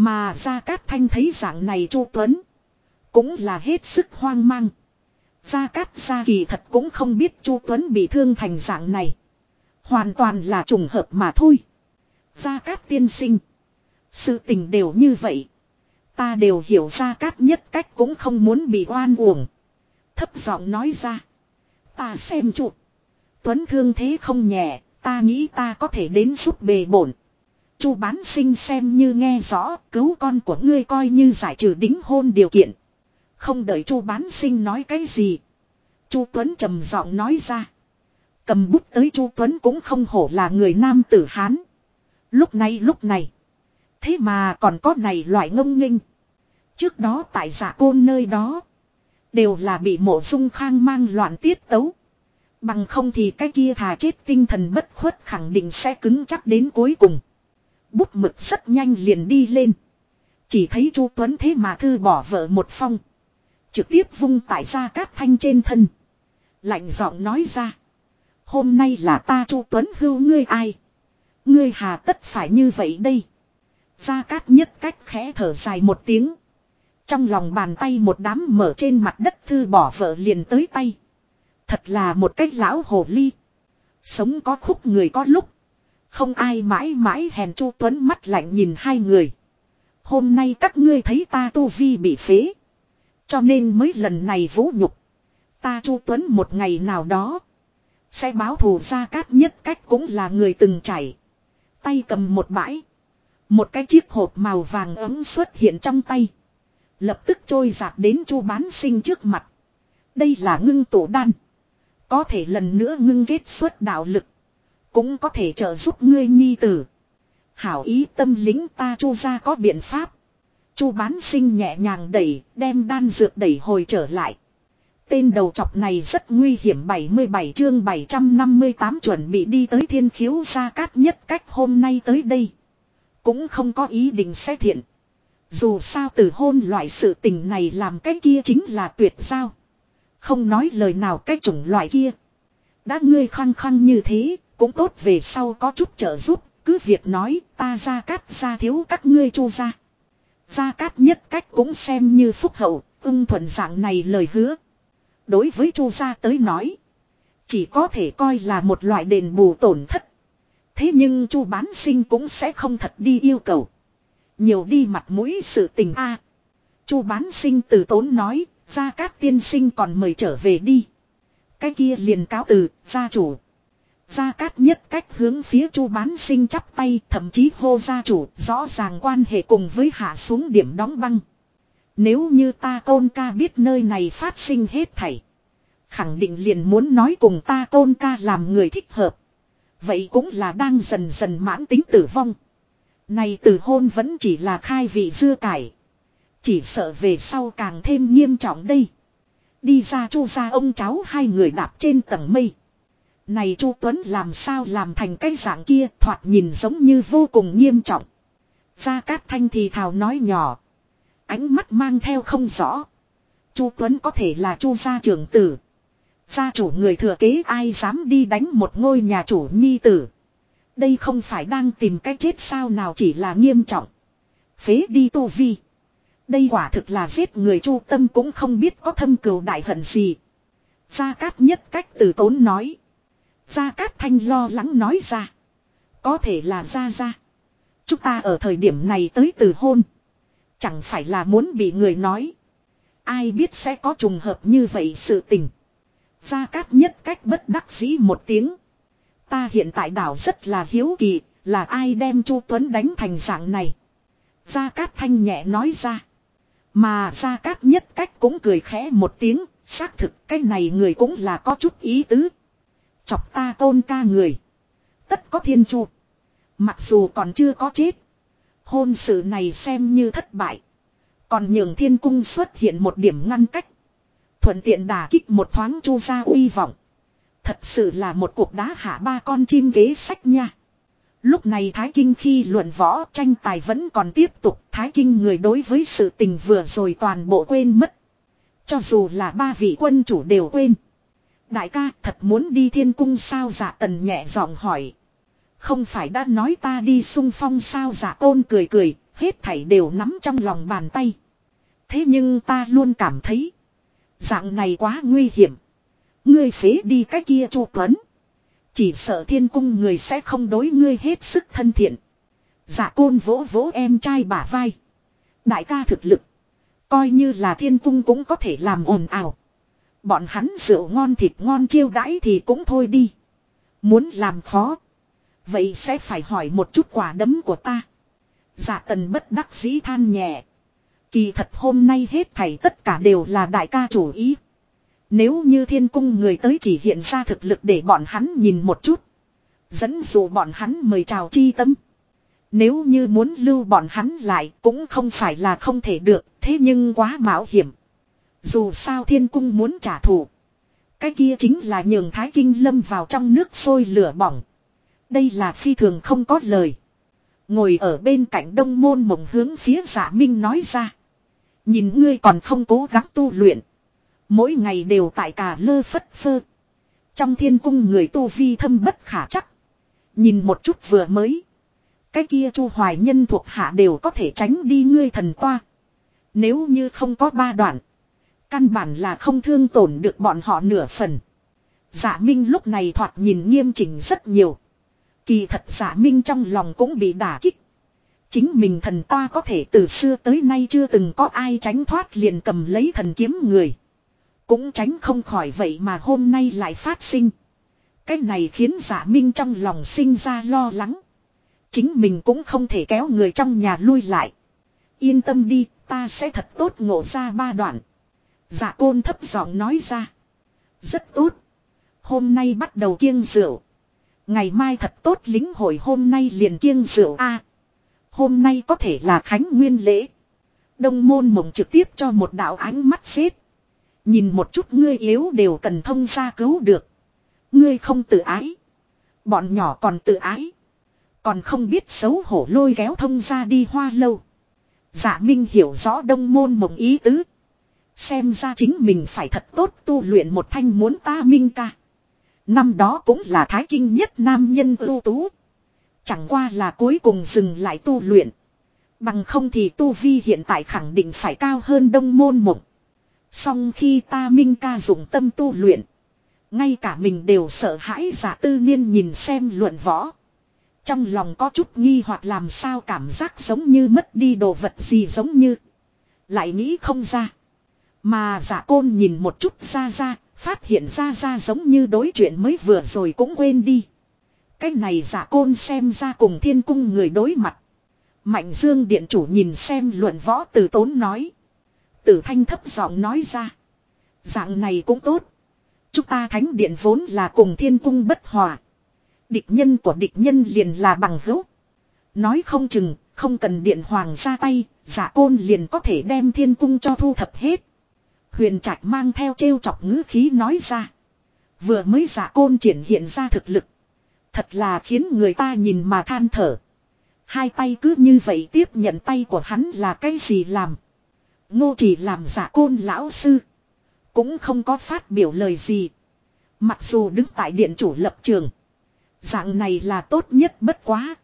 Mà Gia Cát Thanh thấy dạng này Chu Tuấn. Cũng là hết sức hoang mang. Gia Cát Gia kỳ thật cũng không biết Chu Tuấn bị thương thành dạng này. Hoàn toàn là trùng hợp mà thôi. Gia Cát tiên sinh. Sự tình đều như vậy. Ta đều hiểu Gia Cát nhất cách cũng không muốn bị oan uổng. Thấp giọng nói ra. Ta xem chụp. Tuấn thương thế không nhẹ. Ta nghĩ ta có thể đến giúp bề bổn. Chu bán sinh xem như nghe rõ, cứu con của ngươi coi như giải trừ đính hôn điều kiện. Không đợi Chu bán sinh nói cái gì. Chu Tuấn trầm giọng nói ra. Cầm bút tới Chu Tuấn cũng không hổ là người nam tử Hán. Lúc này lúc này. Thế mà còn có này loại ngông nghênh. Trước đó tại giả côn nơi đó. Đều là bị mộ dung khang mang loạn tiết tấu. Bằng không thì cái kia thà chết tinh thần bất khuất khẳng định sẽ cứng chắc đến cuối cùng. Bút mực rất nhanh liền đi lên. Chỉ thấy Chu Tuấn thế mà thư bỏ vợ một phong. Trực tiếp vung tại ra cát thanh trên thân. Lạnh giọng nói ra. Hôm nay là ta Chu Tuấn hưu ngươi ai. Ngươi hà tất phải như vậy đây. Gia Cát nhất cách khẽ thở dài một tiếng. Trong lòng bàn tay một đám mở trên mặt đất thư bỏ vợ liền tới tay. Thật là một cách lão hồ ly. Sống có khúc người có lúc. Không ai mãi mãi hèn Chu Tuấn mắt lạnh nhìn hai người. Hôm nay các ngươi thấy ta tu vi bị phế. Cho nên mới lần này vũ nhục. Ta Chu Tuấn một ngày nào đó. Sẽ báo thù ra cát nhất cách cũng là người từng chảy. Tay cầm một bãi. Một cái chiếc hộp màu vàng ấm xuất hiện trong tay. Lập tức trôi giạt đến chu bán sinh trước mặt. Đây là ngưng tổ đan. Có thể lần nữa ngưng kết xuất đạo lực. Cũng có thể trợ giúp ngươi nhi tử. Hảo ý tâm lính ta chu ra có biện pháp. chu bán sinh nhẹ nhàng đẩy, đem đan dược đẩy hồi trở lại. Tên đầu chọc này rất nguy hiểm 77 chương 758 chuẩn bị đi tới thiên khiếu ra cát nhất cách hôm nay tới đây. Cũng không có ý định xét thiện. Dù sao từ hôn loại sự tình này làm cái kia chính là tuyệt giao. Không nói lời nào cái chủng loại kia. Đã ngươi khăng khăng như thế, cũng tốt về sau có chút trợ giúp, cứ việc nói ta ra cát ra thiếu các ngươi chu ra. Gia cát nhất cách cũng xem như phúc hậu, ưng thuận dạng này lời hứa. Đối với chu gia tới nói, chỉ có thể coi là một loại đền bù tổn thất. Thế nhưng chu bán sinh cũng sẽ không thật đi yêu cầu. Nhiều đi mặt mũi sự tình a. chu bán sinh từ tốn nói, gia cát tiên sinh còn mời trở về đi. Cái kia liền cáo từ, gia chủ. Gia Cát nhất cách hướng phía chu bán sinh chắp tay, thậm chí hô gia chủ, rõ ràng quan hệ cùng với hạ xuống điểm đóng băng. Nếu như ta tôn ca biết nơi này phát sinh hết thảy. Khẳng định liền muốn nói cùng ta tôn ca làm người thích hợp. Vậy cũng là đang dần dần mãn tính tử vong. Này từ hôn vẫn chỉ là khai vị dưa cải. Chỉ sợ về sau càng thêm nghiêm trọng đây. Đi ra chu ra ông cháu hai người đạp trên tầng mây. Này chu Tuấn làm sao làm thành cái dạng kia, thoạt nhìn giống như vô cùng nghiêm trọng. Gia Cát Thanh thì thào nói nhỏ. Ánh mắt mang theo không rõ. Chu Tuấn có thể là chu gia trưởng tử. Gia chủ người thừa kế ai dám đi đánh một ngôi nhà chủ nhi tử. Đây không phải đang tìm cách chết sao nào chỉ là nghiêm trọng. Phế đi tu vi. Đây quả thực là giết người chu tâm cũng không biết có thâm cừu đại hận gì. Gia Cát nhất cách từ tốn nói. Gia Cát Thanh lo lắng nói ra. Có thể là Gia Gia. Chúng ta ở thời điểm này tới từ hôn. Chẳng phải là muốn bị người nói. Ai biết sẽ có trùng hợp như vậy sự tình. Gia Cát nhất cách bất đắc dĩ một tiếng. Ta hiện tại đảo rất là hiếu kỳ, là ai đem Chu Tuấn đánh thành dạng này. Gia Cát thanh nhẹ nói ra. Mà Gia Cát nhất cách cũng cười khẽ một tiếng, xác thực cái này người cũng là có chút ý tứ. Chọc ta tôn ca người. Tất có thiên chu. Mặc dù còn chưa có chết. Hôn sự này xem như thất bại. Còn nhường thiên cung xuất hiện một điểm ngăn cách. Thuận tiện đả kích một thoáng chu ra uy vọng. Thật sự là một cuộc đá hạ ba con chim ghế sách nha. Lúc này Thái Kinh khi luận võ tranh tài vẫn còn tiếp tục. Thái Kinh người đối với sự tình vừa rồi toàn bộ quên mất. Cho dù là ba vị quân chủ đều quên. Đại ca thật muốn đi thiên cung sao dạ tần nhẹ giọng hỏi. Không phải đã nói ta đi sung phong sao dạ côn cười cười, hết thảy đều nắm trong lòng bàn tay. Thế nhưng ta luôn cảm thấy. Dạng này quá nguy hiểm. Ngươi phế đi cái kia chu tuấn. Chỉ sợ thiên cung người sẽ không đối ngươi hết sức thân thiện. Dạ côn vỗ vỗ em trai bả vai. Đại ca thực lực. Coi như là thiên cung cũng có thể làm ồn ào. Bọn hắn rượu ngon thịt ngon chiêu đãi thì cũng thôi đi. Muốn làm khó. Vậy sẽ phải hỏi một chút quả đấm của ta. giả tần bất đắc dĩ than nhẹ. Kỳ thật hôm nay hết thảy tất cả đều là đại ca chủ ý. Nếu như thiên cung người tới chỉ hiện ra thực lực để bọn hắn nhìn một chút. Dẫn dụ bọn hắn mời chào chi tâm. Nếu như muốn lưu bọn hắn lại cũng không phải là không thể được, thế nhưng quá mạo hiểm. Dù sao thiên cung muốn trả thù. Cái kia chính là nhường thái kinh lâm vào trong nước sôi lửa bỏng. Đây là phi thường không có lời. Ngồi ở bên cạnh đông môn mộng hướng phía giả minh nói ra. Nhìn ngươi còn không cố gắng tu luyện. Mỗi ngày đều tại cả lơ phất phơ. Trong thiên cung người tu vi thâm bất khả chắc. Nhìn một chút vừa mới. Cái kia chu hoài nhân thuộc hạ đều có thể tránh đi ngươi thần toa. Nếu như không có ba đoạn. Căn bản là không thương tổn được bọn họ nửa phần. Giả Minh lúc này thoạt nhìn nghiêm chỉnh rất nhiều. Kỳ thật giả Minh trong lòng cũng bị đả kích. Chính mình thần ta có thể từ xưa tới nay chưa từng có ai tránh thoát liền cầm lấy thần kiếm người. Cũng tránh không khỏi vậy mà hôm nay lại phát sinh. Cái này khiến giả Minh trong lòng sinh ra lo lắng. Chính mình cũng không thể kéo người trong nhà lui lại. Yên tâm đi, ta sẽ thật tốt ngộ ra ba đoạn. Dạ côn thấp giọng nói ra. Rất tốt. Hôm nay bắt đầu kiêng rượu. Ngày mai thật tốt lính hội hôm nay liền kiêng rượu a. hôm nay có thể là khánh nguyên lễ. Đông môn mộng trực tiếp cho một đạo ánh mắt xếp. Nhìn một chút ngươi yếu đều cần thông ra cứu được. Ngươi không tự ái. Bọn nhỏ còn tự ái. Còn không biết xấu hổ lôi kéo thông ra đi hoa lâu. Dạ Minh hiểu rõ đông môn mộng ý tứ. Xem ra chính mình phải thật tốt tu luyện một thanh muốn ta minh ca. Năm đó cũng là thái kinh nhất nam nhân ưu tú. Chẳng qua là cuối cùng dừng lại tu luyện. Bằng không thì tu vi hiện tại khẳng định phải cao hơn đông môn mộng. Song khi ta minh ca dùng tâm tu luyện. Ngay cả mình đều sợ hãi giả tư niên nhìn xem luận võ. Trong lòng có chút nghi hoặc làm sao cảm giác giống như mất đi đồ vật gì giống như. Lại nghĩ không ra. Mà giả côn nhìn một chút ra ra, phát hiện ra ra giống như đối chuyện mới vừa rồi cũng quên đi. Cái này giả côn xem ra cùng thiên cung người đối mặt. Mạnh dương điện chủ nhìn xem luận võ từ tốn nói. Tử thanh thấp giọng nói ra. Dạng này cũng tốt. Chúng ta thánh điện vốn là cùng thiên cung bất hòa. Địch nhân của địch nhân liền là bằng hữu. Nói không chừng, không cần điện hoàng ra tay, giả côn liền có thể đem thiên cung cho thu thập hết. Huyền trạch mang theo trêu chọc ngữ khí nói ra. Vừa mới giả côn triển hiện ra thực lực. Thật là khiến người ta nhìn mà than thở. Hai tay cứ như vậy tiếp nhận tay của hắn là cái gì làm. Ngô chỉ làm giả côn lão sư. Cũng không có phát biểu lời gì. Mặc dù đứng tại điện chủ lập trường. Dạng này là tốt nhất bất quá.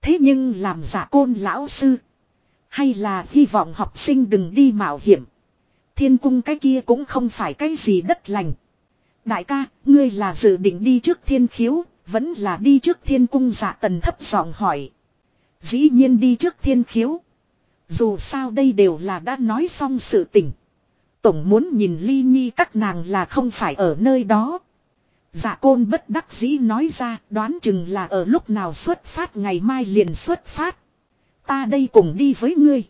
Thế nhưng làm giả côn lão sư. Hay là hy vọng học sinh đừng đi mạo hiểm. Thiên cung cái kia cũng không phải cái gì đất lành. Đại ca, ngươi là dự định đi trước thiên khiếu, vẫn là đi trước thiên cung giả tần thấp giọng hỏi. Dĩ nhiên đi trước thiên khiếu. Dù sao đây đều là đã nói xong sự tình. Tổng muốn nhìn ly nhi các nàng là không phải ở nơi đó. Dạ côn bất đắc dĩ nói ra đoán chừng là ở lúc nào xuất phát ngày mai liền xuất phát. Ta đây cùng đi với ngươi.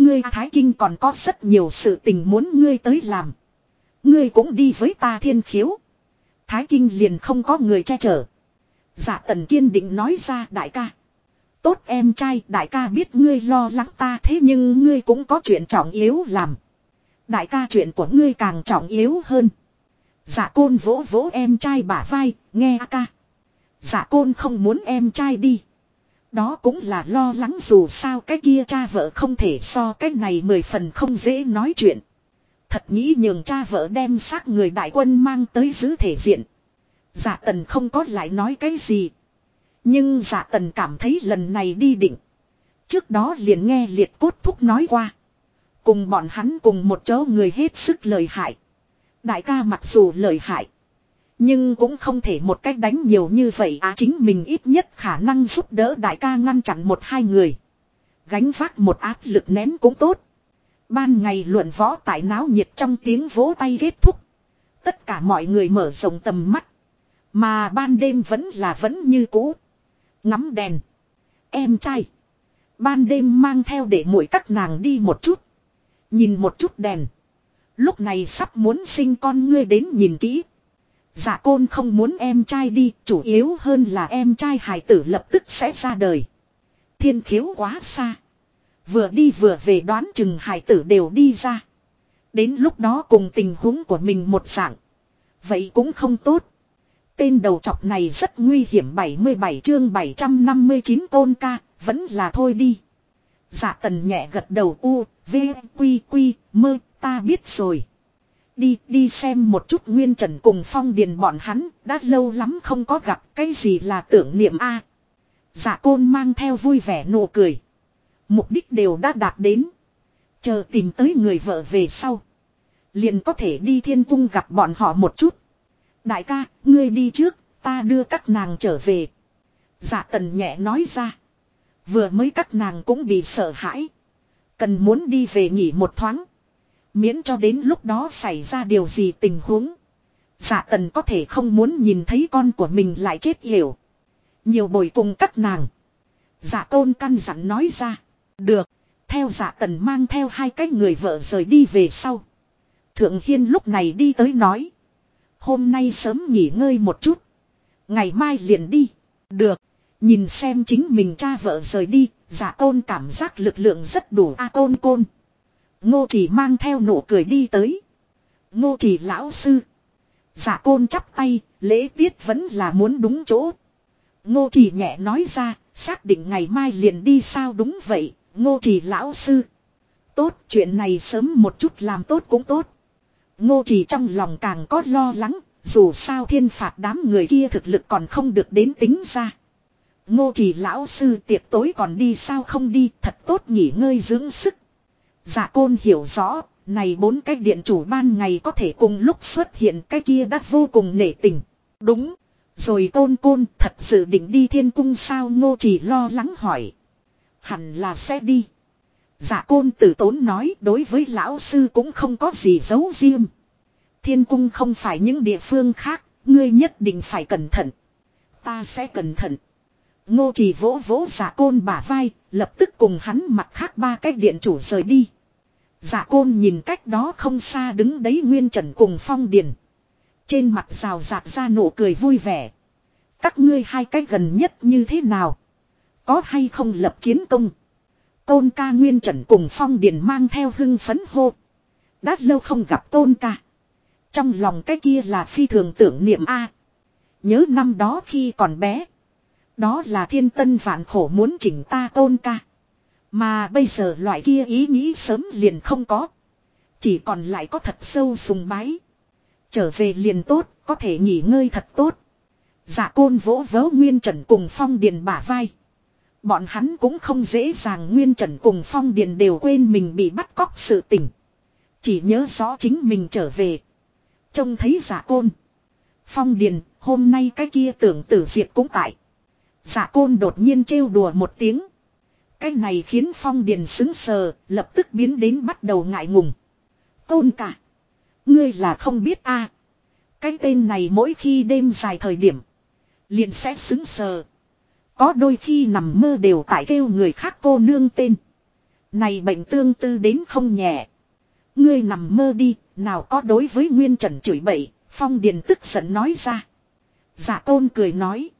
Ngươi Thái Kinh còn có rất nhiều sự tình muốn ngươi tới làm. Ngươi cũng đi với ta thiên khiếu. Thái Kinh liền không có người che chở. Dạ tần kiên định nói ra đại ca. Tốt em trai đại ca biết ngươi lo lắng ta thế nhưng ngươi cũng có chuyện trọng yếu làm. Đại ca chuyện của ngươi càng trọng yếu hơn. Dạ côn vỗ vỗ em trai bả vai, nghe ca. Dạ côn không muốn em trai đi. Đó cũng là lo lắng dù sao cái kia cha vợ không thể so cái này mười phần không dễ nói chuyện. Thật nghĩ nhường cha vợ đem xác người đại quân mang tới giữ thể diện. giả tần không có lại nói cái gì. Nhưng giả tần cảm thấy lần này đi định. Trước đó liền nghe liệt cốt thúc nói qua. Cùng bọn hắn cùng một chỗ người hết sức lời hại. Đại ca mặc dù lời hại. Nhưng cũng không thể một cách đánh nhiều như vậy à chính mình ít nhất khả năng giúp đỡ đại ca ngăn chặn một hai người. Gánh vác một áp lực nén cũng tốt. Ban ngày luận võ tại náo nhiệt trong tiếng vỗ tay kết thúc. Tất cả mọi người mở rộng tầm mắt. Mà ban đêm vẫn là vẫn như cũ. Ngắm đèn. Em trai. Ban đêm mang theo để mũi các nàng đi một chút. Nhìn một chút đèn. Lúc này sắp muốn sinh con ngươi đến nhìn kỹ. Dạ côn không muốn em trai đi, chủ yếu hơn là em trai hài tử lập tức sẽ ra đời. Thiên khiếu quá xa. Vừa đi vừa về đoán chừng hài tử đều đi ra. Đến lúc đó cùng tình huống của mình một dạng. Vậy cũng không tốt. Tên đầu chọc này rất nguy hiểm 77 chương 759 côn ca, vẫn là thôi đi. Dạ tần nhẹ gật đầu u, v, quy quy, mơ, ta biết rồi đi, đi xem một chút Nguyên Trần cùng Phong Điền bọn hắn, đã lâu lắm không có gặp cái gì là tưởng niệm a. Dạ côn mang theo vui vẻ nụ cười. Mục đích đều đã đạt đến. Chờ tìm tới người vợ về sau. Liền có thể đi thiên cung gặp bọn họ một chút. Đại ca, ngươi đi trước, ta đưa các nàng trở về. Dạ tần nhẹ nói ra. Vừa mới các nàng cũng bị sợ hãi. Cần muốn đi về nghỉ một thoáng. Miễn cho đến lúc đó xảy ra điều gì tình huống. Dạ tần có thể không muốn nhìn thấy con của mình lại chết hiểu. Nhiều bồi cùng các nàng. Dạ tôn căn dặn nói ra. Được. Theo dạ tần mang theo hai cái người vợ rời đi về sau. Thượng Hiên lúc này đi tới nói. Hôm nay sớm nghỉ ngơi một chút. Ngày mai liền đi. Được. Nhìn xem chính mình cha vợ rời đi. Giả tôn cảm giác lực lượng rất đủ a tôn côn. Ngô chỉ mang theo nụ cười đi tới. Ngô chỉ lão sư. Giả côn chắp tay, lễ tiết vẫn là muốn đúng chỗ. Ngô chỉ nhẹ nói ra, xác định ngày mai liền đi sao đúng vậy, ngô chỉ lão sư. Tốt, chuyện này sớm một chút làm tốt cũng tốt. Ngô chỉ trong lòng càng có lo lắng, dù sao thiên phạt đám người kia thực lực còn không được đến tính ra. Ngô chỉ lão sư tiệc tối còn đi sao không đi thật tốt nghỉ ngơi dưỡng sức. Dạ côn hiểu rõ, này bốn cái điện chủ ban ngày có thể cùng lúc xuất hiện cái kia đã vô cùng nể tình. Đúng. Rồi tôn côn thật sự định đi thiên cung sao ngô chỉ lo lắng hỏi. Hẳn là sẽ đi. Dạ côn tử tốn nói đối với lão sư cũng không có gì giấu riêng. Thiên cung không phải những địa phương khác, ngươi nhất định phải cẩn thận. Ta sẽ cẩn thận. Ngô chỉ vỗ vỗ giả côn bả vai, lập tức cùng hắn mặt khác ba cách điện chủ rời đi. Giả côn nhìn cách đó không xa đứng đấy nguyên trần cùng phong điền. Trên mặt rào rạc ra nụ cười vui vẻ. Các ngươi hai cách gần nhất như thế nào? Có hay không lập chiến công? Tôn ca nguyên trần cùng phong điền mang theo hưng phấn hô. Đã lâu không gặp tôn ca. Trong lòng cái kia là phi thường tưởng niệm A. Nhớ năm đó khi còn bé. Đó là thiên tân vạn khổ muốn chỉnh ta tôn ca. Mà bây giờ loại kia ý nghĩ sớm liền không có. Chỉ còn lại có thật sâu sùng bái. Trở về liền tốt, có thể nghỉ ngơi thật tốt. Dạ côn vỗ vớ Nguyên Trần cùng Phong Điền bả vai. Bọn hắn cũng không dễ dàng Nguyên Trần cùng Phong Điền đều quên mình bị bắt cóc sự tình. Chỉ nhớ rõ chính mình trở về. Trông thấy giả côn. Phong Điền, hôm nay cái kia tưởng tử diệt cũng tại. Giả côn đột nhiên trêu đùa một tiếng. Cái này khiến Phong Điền xứng sờ, lập tức biến đến bắt đầu ngại ngùng. Côn cả. Ngươi là không biết a Cái tên này mỗi khi đêm dài thời điểm. Liền sẽ xứng sờ. Có đôi khi nằm mơ đều tại kêu người khác cô nương tên. Này bệnh tương tư đến không nhẹ. Ngươi nằm mơ đi, nào có đối với Nguyên Trần chửi bậy, Phong Điền tức giận nói ra. Giả tôn cười nói.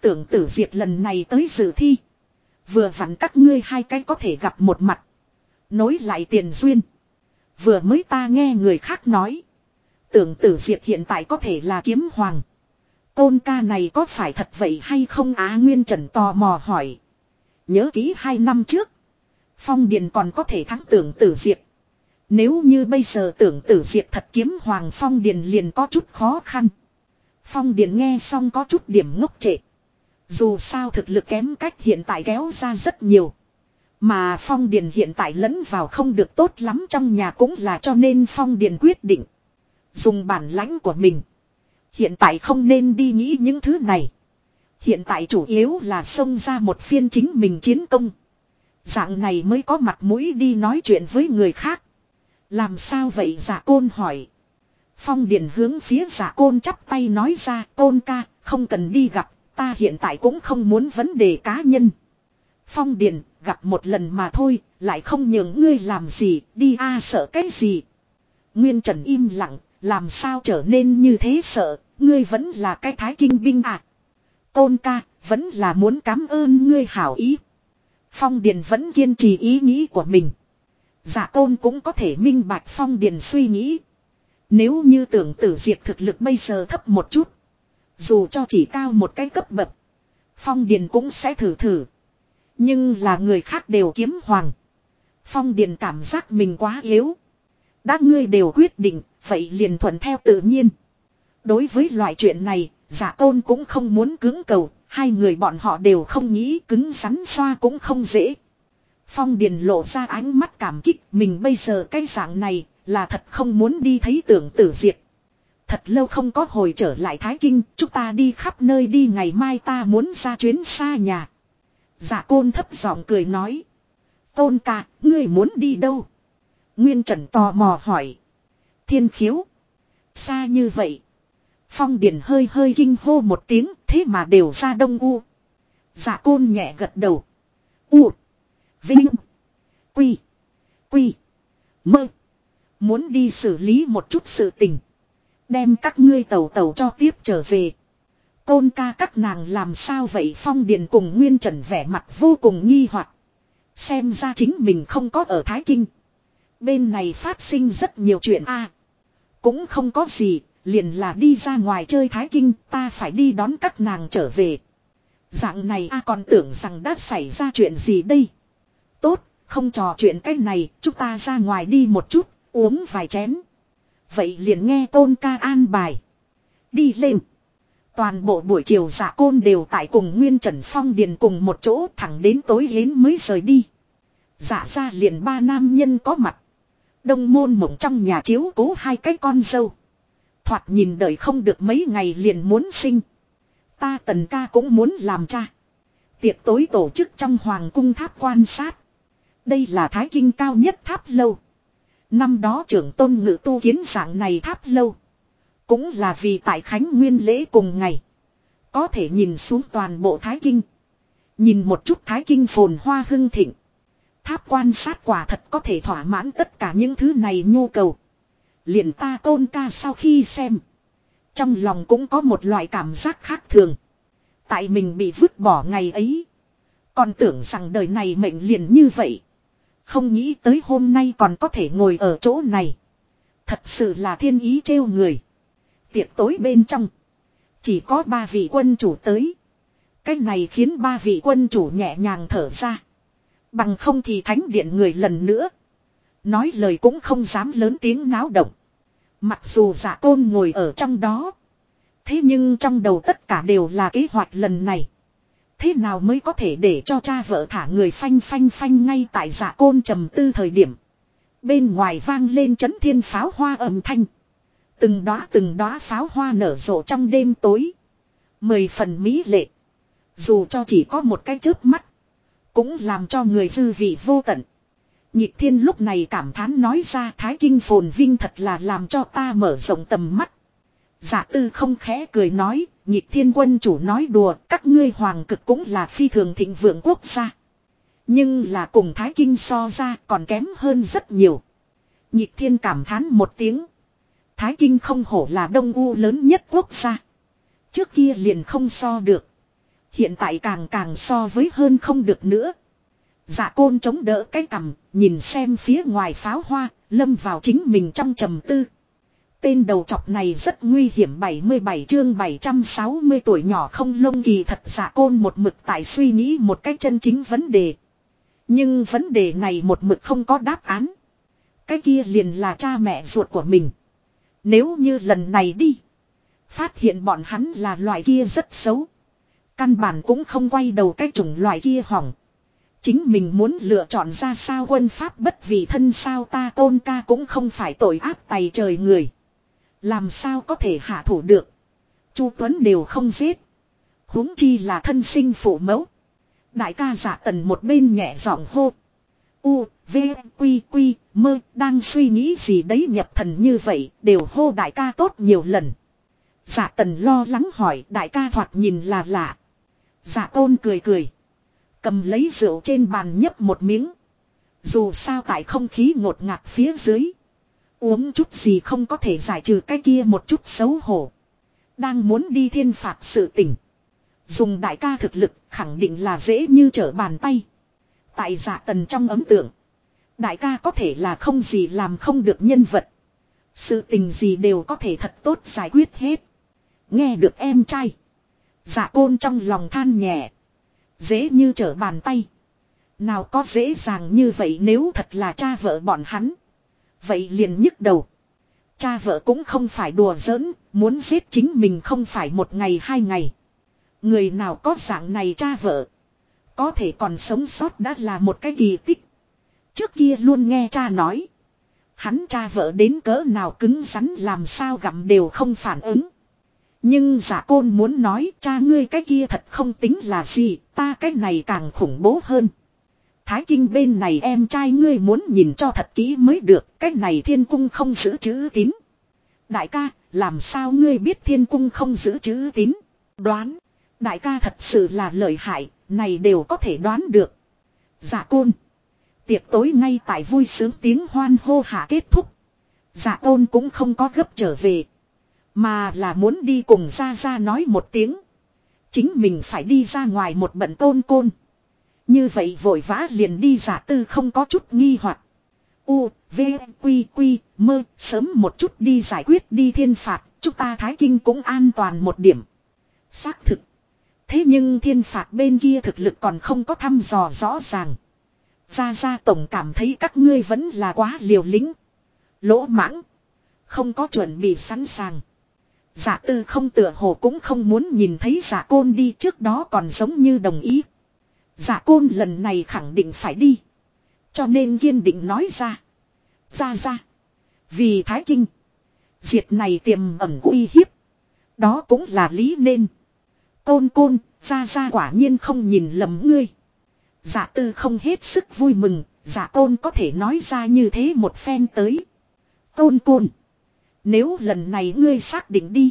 Tưởng tử diệt lần này tới dự thi. Vừa vặn các ngươi hai cái có thể gặp một mặt. Nối lại tiền duyên. Vừa mới ta nghe người khác nói. Tưởng tử diệt hiện tại có thể là kiếm hoàng. tôn ca này có phải thật vậy hay không Á Nguyên Trần tò mò hỏi. Nhớ ký hai năm trước. Phong Điền còn có thể thắng tưởng tử diệt. Nếu như bây giờ tưởng tử diệt thật kiếm Hoàng, Phong Điền liền có chút khó khăn. Phong Điền nghe xong có chút điểm ngốc trệ. Dù sao thực lực kém cách hiện tại kéo ra rất nhiều. Mà Phong Điền hiện tại lẫn vào không được tốt lắm trong nhà cũng là cho nên Phong Điền quyết định. Dùng bản lãnh của mình. Hiện tại không nên đi nghĩ những thứ này. Hiện tại chủ yếu là xông ra một phiên chính mình chiến công. Dạng này mới có mặt mũi đi nói chuyện với người khác. Làm sao vậy giả côn hỏi. Phong điền hướng phía giả côn chắp tay nói ra, côn ca, không cần đi gặp ta hiện tại cũng không muốn vấn đề cá nhân. Phong điền, gặp một lần mà thôi, lại không nhường ngươi làm gì, đi a sợ cái gì. Nguyên Trần im lặng, làm sao trở nên như thế sợ ngươi vẫn là cái thái kinh binh à. Côn ca, vẫn là muốn cảm ơn ngươi hảo ý. Phong điền vẫn kiên trì ý nghĩ của mình. Giả tôn cũng có thể minh bạch phong điền suy nghĩ. Nếu như tưởng tử diệt thực lực bây giờ thấp một chút. Dù cho chỉ cao một cái cấp bậc. Phong điền cũng sẽ thử thử. Nhưng là người khác đều kiếm hoàng. Phong điền cảm giác mình quá yếu. Đã ngươi đều quyết định, vậy liền thuận theo tự nhiên. Đối với loại chuyện này, giả tôn cũng không muốn cứng cầu, hai người bọn họ đều không nghĩ cứng rắn xoa cũng không dễ. Phong Điền lộ ra ánh mắt cảm kích mình bây giờ cái dạng này là thật không muốn đi thấy tưởng tử diệt. Thật lâu không có hồi trở lại Thái Kinh, chúng ta đi khắp nơi đi ngày mai ta muốn ra chuyến xa nhà. Dạ côn thấp giọng cười nói. Tôn ca, ngươi muốn đi đâu? Nguyên Trần tò mò hỏi. Thiên khiếu. Xa như vậy. Phong Điền hơi hơi kinh hô một tiếng, thế mà đều ra đông u. Dạ côn nhẹ gật đầu. U. Vinh. Quy. Quy. Mơ. Muốn đi xử lý một chút sự tình. Đem các ngươi tàu tàu cho tiếp trở về. Côn ca các nàng làm sao vậy Phong Điền cùng Nguyên Trần vẻ mặt vô cùng nghi hoặc Xem ra chính mình không có ở Thái Kinh. Bên này phát sinh rất nhiều chuyện a Cũng không có gì, liền là đi ra ngoài chơi Thái Kinh, ta phải đi đón các nàng trở về. Dạng này a còn tưởng rằng đã xảy ra chuyện gì đây. Tốt, không trò chuyện cái này, chúng ta ra ngoài đi một chút, uống vài chén. Vậy liền nghe tôn ca an bài. Đi lên. Toàn bộ buổi chiều giả côn đều tại cùng Nguyên Trần Phong Điền cùng một chỗ thẳng đến tối hến mới rời đi. Giả ra liền ba nam nhân có mặt. Đông môn mộng trong nhà chiếu cố hai cái con dâu. Thoạt nhìn đời không được mấy ngày liền muốn sinh. Ta tần ca cũng muốn làm cha. Tiệc tối tổ chức trong hoàng cung tháp quan sát. Đây là thái kinh cao nhất tháp lâu. Năm đó trưởng tôn ngự tu kiến dạng này tháp lâu. Cũng là vì tại Khánh Nguyên lễ cùng ngày. Có thể nhìn xuống toàn bộ Thái Kinh. Nhìn một chút Thái Kinh phồn hoa hưng thịnh. Tháp quan sát quả thật có thể thỏa mãn tất cả những thứ này nhu cầu. liền ta tôn ca sau khi xem. Trong lòng cũng có một loại cảm giác khác thường. Tại mình bị vứt bỏ ngày ấy. Còn tưởng rằng đời này mệnh liền như vậy. Không nghĩ tới hôm nay còn có thể ngồi ở chỗ này. Thật sự là thiên ý trêu người. Tiệc tối bên trong. Chỉ có ba vị quân chủ tới. Cái này khiến ba vị quân chủ nhẹ nhàng thở ra. Bằng không thì thánh điện người lần nữa. Nói lời cũng không dám lớn tiếng náo động. Mặc dù giả tôn ngồi ở trong đó. Thế nhưng trong đầu tất cả đều là kế hoạch lần này. Thế nào mới có thể để cho cha vợ thả người phanh phanh phanh ngay tại giả côn trầm tư thời điểm. Bên ngoài vang lên chấn thiên pháo hoa âm thanh. Từng đóa từng đóa pháo hoa nở rộ trong đêm tối. Mười phần mỹ lệ. Dù cho chỉ có một cái chớp mắt. Cũng làm cho người dư vị vô tận. Nhịp thiên lúc này cảm thán nói ra, thái kinh phồn vinh thật là làm cho ta mở rộng tầm mắt. Giả tư không khẽ cười nói, nhịp thiên quân chủ nói đùa, các ngươi hoàng cực cũng là phi thường thịnh vượng quốc gia. Nhưng là cùng thái kinh so ra còn kém hơn rất nhiều. Nhịp thiên cảm thán một tiếng. Thái kinh không hổ là đông u lớn nhất quốc gia. Trước kia liền không so được. Hiện tại càng càng so với hơn không được nữa. Dạ côn chống đỡ cái cằm, nhìn xem phía ngoài pháo hoa, lâm vào chính mình trong trầm tư. Tên đầu chọc này rất nguy hiểm 77 chương 760 tuổi nhỏ không lông kỳ thật dạ côn một mực tại suy nghĩ một cách chân chính vấn đề. Nhưng vấn đề này một mực không có đáp án. Cái kia liền là cha mẹ ruột của mình. Nếu như lần này đi. Phát hiện bọn hắn là loại kia rất xấu. Căn bản cũng không quay đầu cái chủng loại kia hỏng. Chính mình muốn lựa chọn ra sao quân pháp bất vì thân sao ta tôn ca cũng không phải tội ác tày trời người. Làm sao có thể hạ thủ được. Chu Tuấn đều không giết. huống chi là thân sinh phụ mẫu. Đại ca giả tần một bên nhẹ giọng hô. U, V, Quy, Quy, mơ, đang suy nghĩ gì đấy nhập thần như vậy, đều hô đại ca tốt nhiều lần. Giả tần lo lắng hỏi đại ca thoạt nhìn là lạ. Giả tôn cười cười. Cầm lấy rượu trên bàn nhấp một miếng. Dù sao tại không khí ngột ngạt phía dưới. Uống chút gì không có thể giải trừ cái kia một chút xấu hổ. Đang muốn đi thiên phạt sự tỉnh. Dùng đại ca thực lực khẳng định là dễ như trở bàn tay. Tại giả tần trong ấm tượng. Đại ca có thể là không gì làm không được nhân vật. Sự tình gì đều có thể thật tốt giải quyết hết. Nghe được em trai. Dạ côn trong lòng than nhẹ. Dễ như trở bàn tay. Nào có dễ dàng như vậy nếu thật là cha vợ bọn hắn. Vậy liền nhức đầu. Cha vợ cũng không phải đùa giỡn, muốn giết chính mình không phải một ngày hai ngày. Người nào có dạng này cha vợ. Có thể còn sống sót đã là một cái kỳ tích. Trước kia luôn nghe cha nói. Hắn cha vợ đến cỡ nào cứng rắn làm sao gặm đều không phản ứng. Nhưng giả côn muốn nói cha ngươi cái kia thật không tính là gì, ta cái này càng khủng bố hơn. Thái kinh bên này em trai ngươi muốn nhìn cho thật kỹ mới được, cái này thiên cung không giữ chữ tín. Đại ca, làm sao ngươi biết thiên cung không giữ chữ tín? Đoán, đại ca thật sự là lợi hại, này đều có thể đoán được. Giả côn. Tiệc tối ngay tại vui sướng tiếng hoan hô hạ kết thúc. Giả côn cũng không có gấp trở về. Mà là muốn đi cùng ra ra nói một tiếng. Chính mình phải đi ra ngoài một bận côn côn. Như vậy vội vã liền đi giả tư không có chút nghi hoặc U, V, Quy, Quy, mơ, sớm một chút đi giải quyết đi thiên phạt, chúng ta Thái Kinh cũng an toàn một điểm. Xác thực. Thế nhưng thiên phạt bên kia thực lực còn không có thăm dò rõ ràng. gia gia tổng cảm thấy các ngươi vẫn là quá liều lĩnh. Lỗ mãng. Không có chuẩn bị sẵn sàng. Giả tư không tựa hồ cũng không muốn nhìn thấy giả côn đi trước đó còn giống như đồng ý. Giả côn lần này khẳng định phải đi. Cho nên kiên định nói ra. Ra ra. Vì Thái Kinh. Diệt này tiềm ẩn uy hiếp. Đó cũng là lý nên. Côn côn, ra ra quả nhiên không nhìn lầm ngươi. Giả tư không hết sức vui mừng, giả côn có thể nói ra như thế một phen tới. Côn côn. Nếu lần này ngươi xác định đi.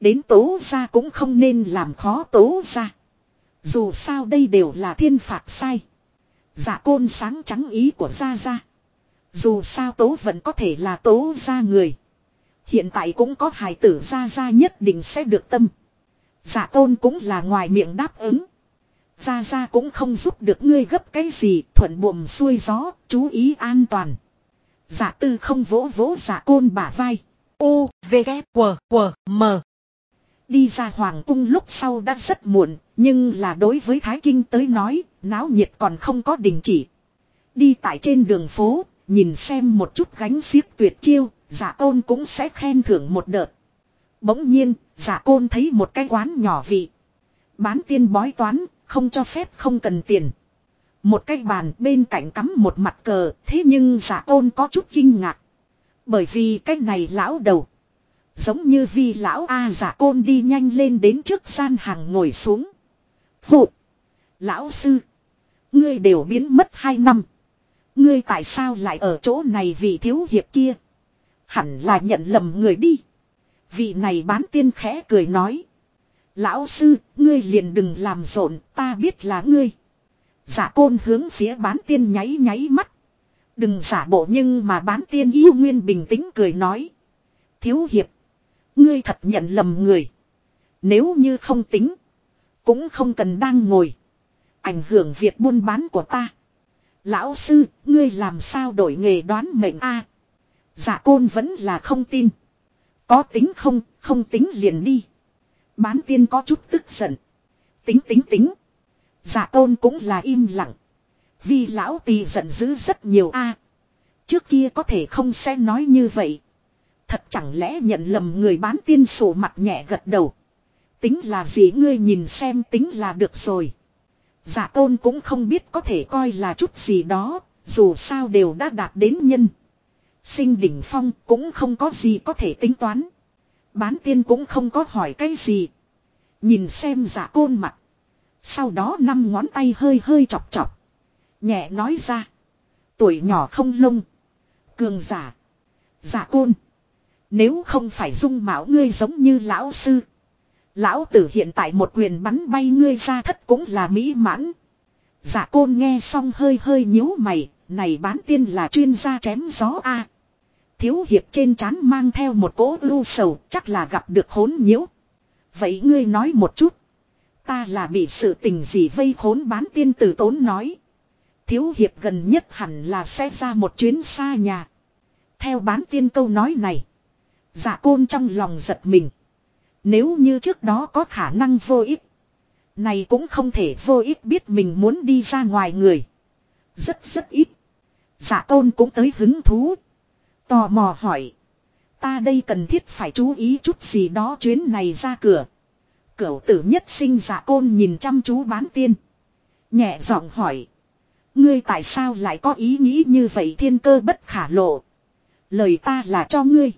Đến tố ra cũng không nên làm khó tố ra. Dù sao đây đều là thiên phạt sai. Giả côn sáng trắng ý của gia gia. Dù sao tố vẫn có thể là tố ra người. Hiện tại cũng có hài tử gia gia nhất định sẽ được tâm. Dạ giả tôn cũng là ngoài miệng đáp ứng. Gia gia cũng không giúp được ngươi gấp cái gì thuận buồm xuôi gió, chú ý an toàn. Giả tư không vỗ vỗ giả côn bả vai. U, V, K, W, W, M. Đi ra hoàng cung lúc sau đã rất muộn, nhưng là đối với Thái Kinh tới nói, náo nhiệt còn không có đình chỉ. Đi tại trên đường phố, nhìn xem một chút gánh xiếc tuyệt chiêu, giả tôn cũng sẽ khen thưởng một đợt. Bỗng nhiên, giả côn thấy một cái quán nhỏ vị. Bán tiên bói toán, không cho phép không cần tiền. Một cái bàn bên cạnh cắm một mặt cờ, thế nhưng giả côn có chút kinh ngạc. Bởi vì cái này lão đầu. Giống như vi lão A giả côn đi nhanh lên đến trước gian hàng ngồi xuống. Phụ. Lão sư. Ngươi đều biến mất hai năm. Ngươi tại sao lại ở chỗ này vì thiếu hiệp kia. Hẳn là nhận lầm người đi. Vị này bán tiên khẽ cười nói. Lão sư, ngươi liền đừng làm rộn, ta biết là ngươi. Giả côn hướng phía bán tiên nháy nháy mắt. Đừng giả bộ nhưng mà bán tiên yêu nguyên bình tĩnh cười nói. Thiếu hiệp. Ngươi thật nhận lầm người. Nếu như không tính. Cũng không cần đang ngồi. Ảnh hưởng việc buôn bán của ta. Lão sư, ngươi làm sao đổi nghề đoán mệnh a? giả côn vẫn là không tin. Có tính không, không tính liền đi. Bán tiên có chút tức giận. Tính tính tính. Dạ giả tôn cũng là im lặng. Vì lão tì giận dữ rất nhiều a. trước kia có thể không sẽ nói như vậy. Thật chẳng lẽ nhận lầm người bán tiên sổ mặt nhẹ gật đầu. Tính là gì ngươi nhìn xem tính là được rồi. Giả tôn cũng không biết có thể coi là chút gì đó, dù sao đều đã đạt đến nhân. Sinh đỉnh phong cũng không có gì có thể tính toán. Bán tiên cũng không có hỏi cái gì. Nhìn xem giả côn mặt. Sau đó năm ngón tay hơi hơi chọc chọc. Nhẹ nói ra. Tuổi nhỏ không lông. Cường giả. Giả côn. Nếu không phải dung mạo ngươi giống như lão sư. Lão tử hiện tại một quyền bắn bay ngươi ra thất cũng là mỹ mãn. Giả côn nghe xong hơi hơi nhíu mày. Này bán tiên là chuyên gia chém gió a Thiếu hiệp trên trán mang theo một cỗ ưu sầu, chắc là gặp được hốn nhiễu. Vậy ngươi nói một chút. Ta là bị sự tình gì vây khốn bán tiên tử tốn nói. Thiếu hiệp gần nhất hẳn là sẽ ra một chuyến xa nhà. Theo bán tiên câu nói này. Dạ côn trong lòng giật mình. Nếu như trước đó có khả năng vô ích. Này cũng không thể vô ích biết mình muốn đi ra ngoài người. Rất rất ít. Dạ tôn cũng tới hứng thú. Tò mò hỏi. Ta đây cần thiết phải chú ý chút gì đó chuyến này ra cửa. Cửu tử nhất sinh dạ côn nhìn chăm chú bán tiên. Nhẹ giọng hỏi. Ngươi tại sao lại có ý nghĩ như vậy thiên cơ bất khả lộ. Lời ta là cho ngươi.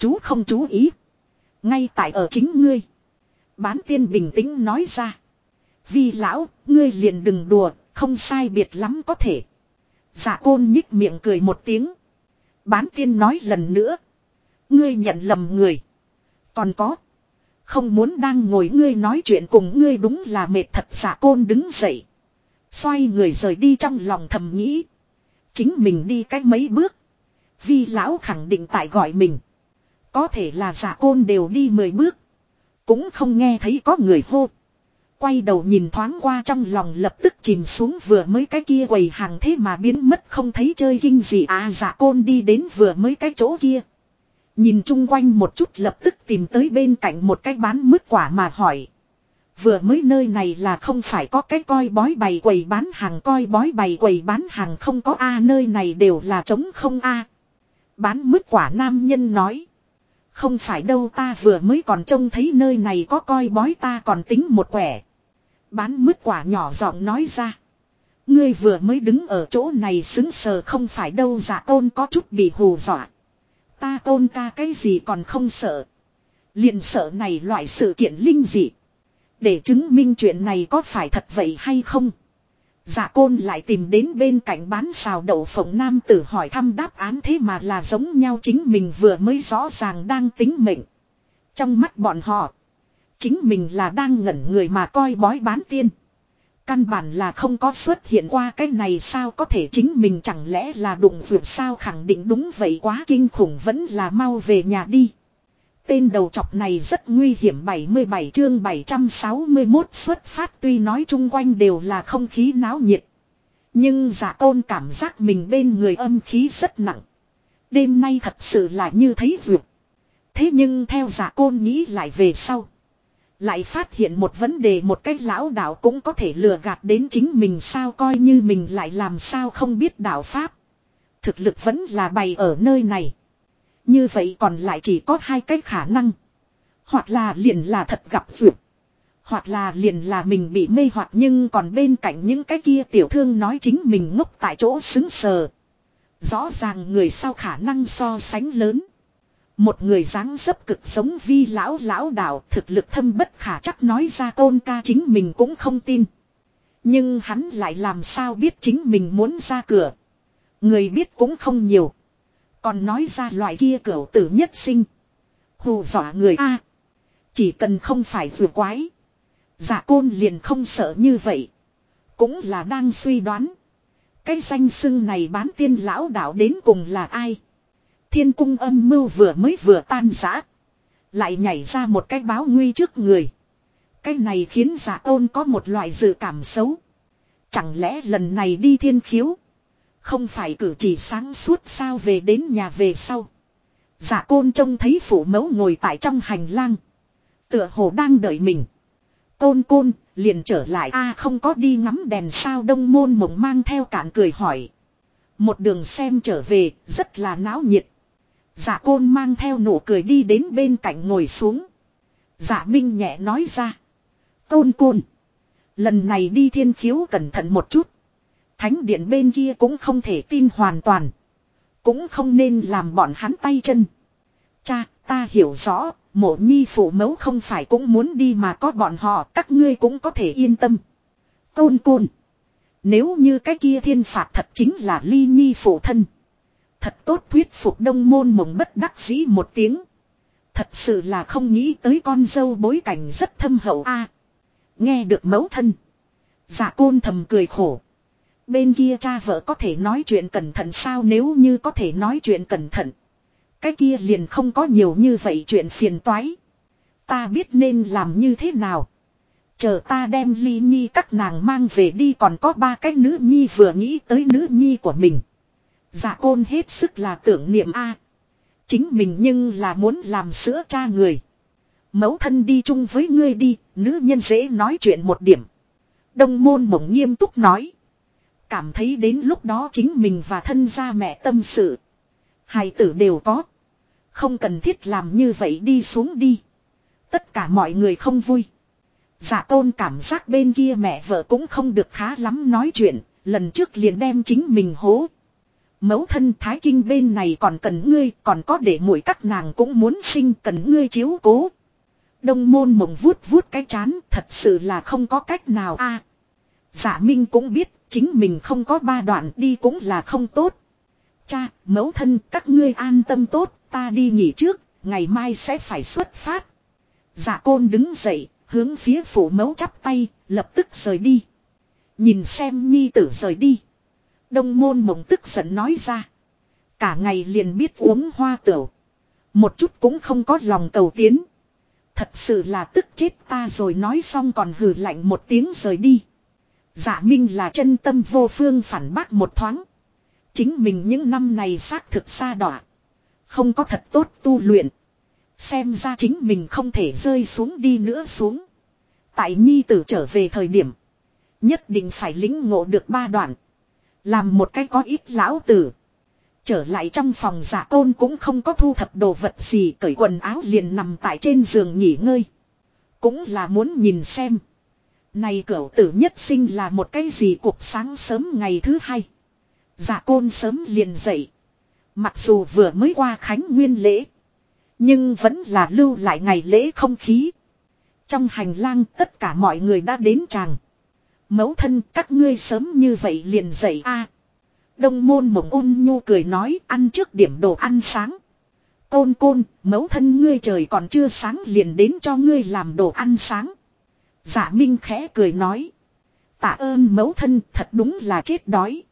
Chú không chú ý. Ngay tại ở chính ngươi. Bán tiên bình tĩnh nói ra. Vì lão, ngươi liền đừng đùa, không sai biệt lắm có thể. Dạ côn nhích miệng cười một tiếng. Bán tiên nói lần nữa. Ngươi nhận lầm người. Còn có. Không muốn đang ngồi ngươi nói chuyện cùng ngươi đúng là mệt thật giả côn đứng dậy. Xoay người rời đi trong lòng thầm nghĩ. Chính mình đi cách mấy bước. Vi lão khẳng định tại gọi mình. Có thể là giả côn đều đi mười bước. Cũng không nghe thấy có người hô. Quay đầu nhìn thoáng qua trong lòng lập tức chìm xuống vừa mới cái kia quầy hàng thế mà biến mất không thấy chơi kinh gì à giả côn đi đến vừa mới cái chỗ kia. Nhìn chung quanh một chút lập tức tìm tới bên cạnh một cái bán mứt quả mà hỏi. Vừa mới nơi này là không phải có cái coi bói bày quầy bán hàng, coi bói bày quầy bán hàng không có A, nơi này đều là trống không A. Bán mứt quả nam nhân nói. Không phải đâu ta vừa mới còn trông thấy nơi này có coi bói ta còn tính một quẻ. Bán mứt quả nhỏ giọng nói ra. Ngươi vừa mới đứng ở chỗ này xứng sờ không phải đâu giả tôn có chút bị hù dọa. Ta tôn ca cái gì còn không sợ. liền sợ này loại sự kiện linh dị. Để chứng minh chuyện này có phải thật vậy hay không. Dạ côn lại tìm đến bên cạnh bán xào đậu phộng nam tử hỏi thăm đáp án thế mà là giống nhau chính mình vừa mới rõ ràng đang tính mệnh. Trong mắt bọn họ. Chính mình là đang ngẩn người mà coi bói bán tiên. Căn bản là không có xuất hiện qua cái này sao có thể chính mình chẳng lẽ là đụng vượt sao khẳng định đúng vậy quá kinh khủng vẫn là mau về nhà đi. Tên đầu chọc này rất nguy hiểm 77 chương 761 xuất phát tuy nói chung quanh đều là không khí náo nhiệt. Nhưng giả tôn cảm giác mình bên người âm khí rất nặng. Đêm nay thật sự là như thấy vượt. Thế nhưng theo giả côn nghĩ lại về sau. Lại phát hiện một vấn đề một cách lão đạo cũng có thể lừa gạt đến chính mình sao coi như mình lại làm sao không biết đạo Pháp. Thực lực vẫn là bày ở nơi này. Như vậy còn lại chỉ có hai cách khả năng. Hoặc là liền là thật gặp dược. Hoặc là liền là mình bị mê hoặc nhưng còn bên cạnh những cái kia tiểu thương nói chính mình ngốc tại chỗ xứng sờ. Rõ ràng người sau khả năng so sánh lớn. Một người dáng dấp cực sống vi lão lão đạo thực lực thâm bất khả chắc nói ra tôn ca chính mình cũng không tin. Nhưng hắn lại làm sao biết chính mình muốn ra cửa. Người biết cũng không nhiều. Còn nói ra loại kia cửu tử nhất sinh. Hù dọa người A. chỉ cần không phải vừa quái. Giả côn liền không sợ như vậy. Cũng là đang suy đoán. Cái danh xưng này bán tiên lão đạo đến cùng là ai. Thiên cung âm mưu vừa mới vừa tan rã. Lại nhảy ra một cái báo nguy trước người. Cái này khiến giả tôn có một loại dự cảm xấu. Chẳng lẽ lần này đi thiên khiếu. Không phải cử chỉ sáng suốt sao về đến nhà về sau. Giả côn trông thấy phủ mẫu ngồi tại trong hành lang. Tựa hồ đang đợi mình. Côn côn, liền trở lại a không có đi ngắm đèn sao đông môn mộng mang theo cản cười hỏi. Một đường xem trở về, rất là náo nhiệt. Giả côn mang theo nụ cười đi đến bên cạnh ngồi xuống. Giả minh nhẹ nói ra. Côn côn. Lần này đi thiên khiếu cẩn thận một chút. Thánh điện bên kia cũng không thể tin hoàn toàn. Cũng không nên làm bọn hắn tay chân. Cha, ta hiểu rõ, mộ nhi phụ mẫu không phải cũng muốn đi mà có bọn họ, các ngươi cũng có thể yên tâm. Côn côn. Nếu như cái kia thiên phạt thật chính là ly nhi phụ thân. Thật tốt thuyết phục đông môn mộng bất đắc dĩ một tiếng. Thật sự là không nghĩ tới con dâu bối cảnh rất thâm hậu a. nghe được mẫu thân. giả côn thầm cười khổ. Bên kia cha vợ có thể nói chuyện cẩn thận sao nếu như có thể nói chuyện cẩn thận. Cái kia liền không có nhiều như vậy chuyện phiền toái. Ta biết nên làm như thế nào. Chờ ta đem ly nhi các nàng mang về đi còn có ba cái nữ nhi vừa nghĩ tới nữ nhi của mình. Dạ côn hết sức là tưởng niệm A. Chính mình nhưng là muốn làm sữa cha người. Mẫu thân đi chung với ngươi đi, nữ nhân dễ nói chuyện một điểm. Đông môn mộng nghiêm túc nói. Cảm thấy đến lúc đó chính mình và thân gia mẹ tâm sự. Hài tử đều có. Không cần thiết làm như vậy đi xuống đi. Tất cả mọi người không vui. Giả tôn cảm giác bên kia mẹ vợ cũng không được khá lắm nói chuyện. Lần trước liền đem chính mình hố. Mẫu thân thái kinh bên này còn cần ngươi, còn có để mũi các nàng cũng muốn sinh cần ngươi chiếu cố. Đông môn mộng vuốt vuốt cái chán, thật sự là không có cách nào a. giả minh cũng biết chính mình không có ba đoạn đi cũng là không tốt. Cha, mẫu thân các ngươi an tâm tốt, ta đi nghỉ trước, ngày mai sẽ phải xuất phát. Dạ côn đứng dậy, hướng phía phủ mẫu chắp tay, lập tức rời đi. Nhìn xem nhi tử rời đi. Đông môn mộng tức giận nói ra. Cả ngày liền biết uống hoa tửu. Một chút cũng không có lòng cầu tiến. Thật sự là tức chết ta rồi nói xong còn hừ lạnh một tiếng rời đi. Giả minh là chân tâm vô phương phản bác một thoáng. Chính mình những năm này xác thực xa đọa. Không có thật tốt tu luyện. Xem ra chính mình không thể rơi xuống đi nữa xuống. Tại nhi tử trở về thời điểm. Nhất định phải lính ngộ được ba đoạn. Làm một cái có ít lão tử. Trở lại trong phòng giả tôn cũng không có thu thập đồ vật gì, cởi quần áo liền nằm tại trên giường nghỉ ngơi. Cũng là muốn nhìn xem. Này cửu tử nhất sinh là một cái gì cuộc sáng sớm ngày thứ hai. Giả côn sớm liền dậy. Mặc dù vừa mới qua khánh nguyên lễ. Nhưng vẫn là lưu lại ngày lễ không khí. Trong hành lang tất cả mọi người đã đến chàng. Mẫu thân các ngươi sớm như vậy liền dậy a. Đông môn mộng ôn nhu cười nói ăn trước điểm đồ ăn sáng. Côn côn, mẫu thân ngươi trời còn chưa sáng liền đến cho ngươi làm đồ ăn sáng. Giả Minh khẽ cười nói. Tạ ơn mẫu thân thật đúng là chết đói.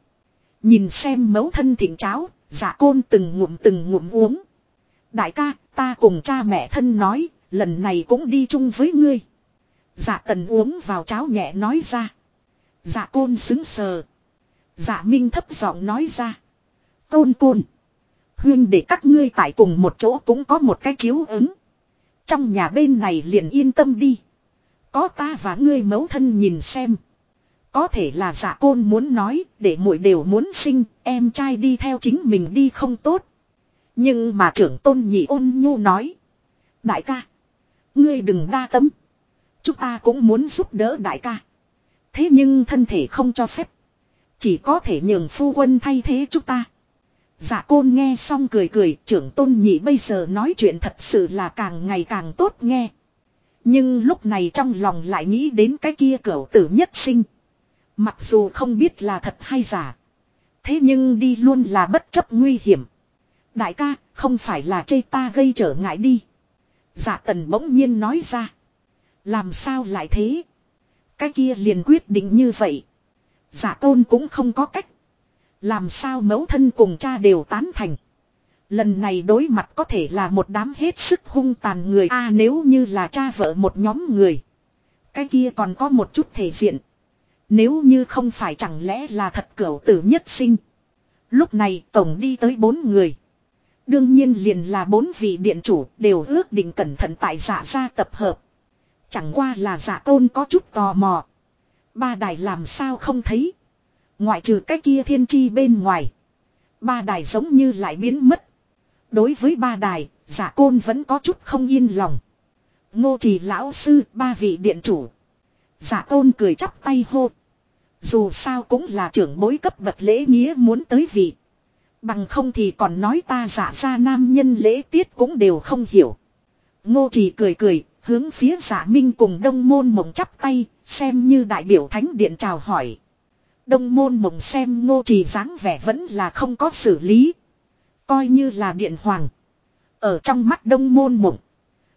Nhìn xem mẫu thân thỉnh cháo, giả côn từng ngụm từng ngụm uống. Đại ca, ta cùng cha mẹ thân nói, lần này cũng đi chung với ngươi. Giả tần uống vào cháo nhẹ nói ra. Giả côn xứng sờ. Giả minh thấp giọng nói ra. Côn côn. Huyên để các ngươi tại cùng một chỗ cũng có một cái chiếu ứng. Trong nhà bên này liền yên tâm đi. Có ta và ngươi mẫu thân nhìn xem. Có thể là giả côn muốn nói, để muội đều muốn sinh, em trai đi theo chính mình đi không tốt. Nhưng mà trưởng tôn nhị ôn nhu nói. Đại ca, ngươi đừng đa tâm. Chúng ta cũng muốn giúp đỡ đại ca. Thế nhưng thân thể không cho phép. Chỉ có thể nhường phu quân thay thế chúng ta. Giả côn nghe xong cười cười, trưởng tôn nhị bây giờ nói chuyện thật sự là càng ngày càng tốt nghe. Nhưng lúc này trong lòng lại nghĩ đến cái kia cẩu tử nhất sinh. Mặc dù không biết là thật hay giả. Thế nhưng đi luôn là bất chấp nguy hiểm. Đại ca, không phải là chê ta gây trở ngại đi. Giả tần bỗng nhiên nói ra. Làm sao lại thế? Cái kia liền quyết định như vậy. Giả tôn cũng không có cách. Làm sao mẫu thân cùng cha đều tán thành. Lần này đối mặt có thể là một đám hết sức hung tàn người a, nếu như là cha vợ một nhóm người. Cái kia còn có một chút thể diện. Nếu như không phải chẳng lẽ là thật cửu tử nhất sinh. Lúc này tổng đi tới bốn người. Đương nhiên liền là bốn vị điện chủ đều ước định cẩn thận tại giả gia tập hợp. Chẳng qua là giả tôn có chút tò mò. Ba đài làm sao không thấy. Ngoại trừ cái kia thiên chi bên ngoài. Ba đài giống như lại biến mất. Đối với ba đài, giả côn vẫn có chút không yên lòng. Ngô trì lão sư, ba vị điện chủ. Giả côn cười chắp tay hô. Dù sao cũng là trưởng bối cấp bậc lễ nghĩa muốn tới vị. Bằng không thì còn nói ta giả ra nam nhân lễ tiết cũng đều không hiểu. Ngô trì cười cười, hướng phía giả minh cùng đông môn mộng chắp tay, xem như đại biểu thánh điện chào hỏi. Đông môn mộng xem ngô trì dáng vẻ vẫn là không có xử lý. Coi như là điện hoàng. Ở trong mắt đông môn mộng.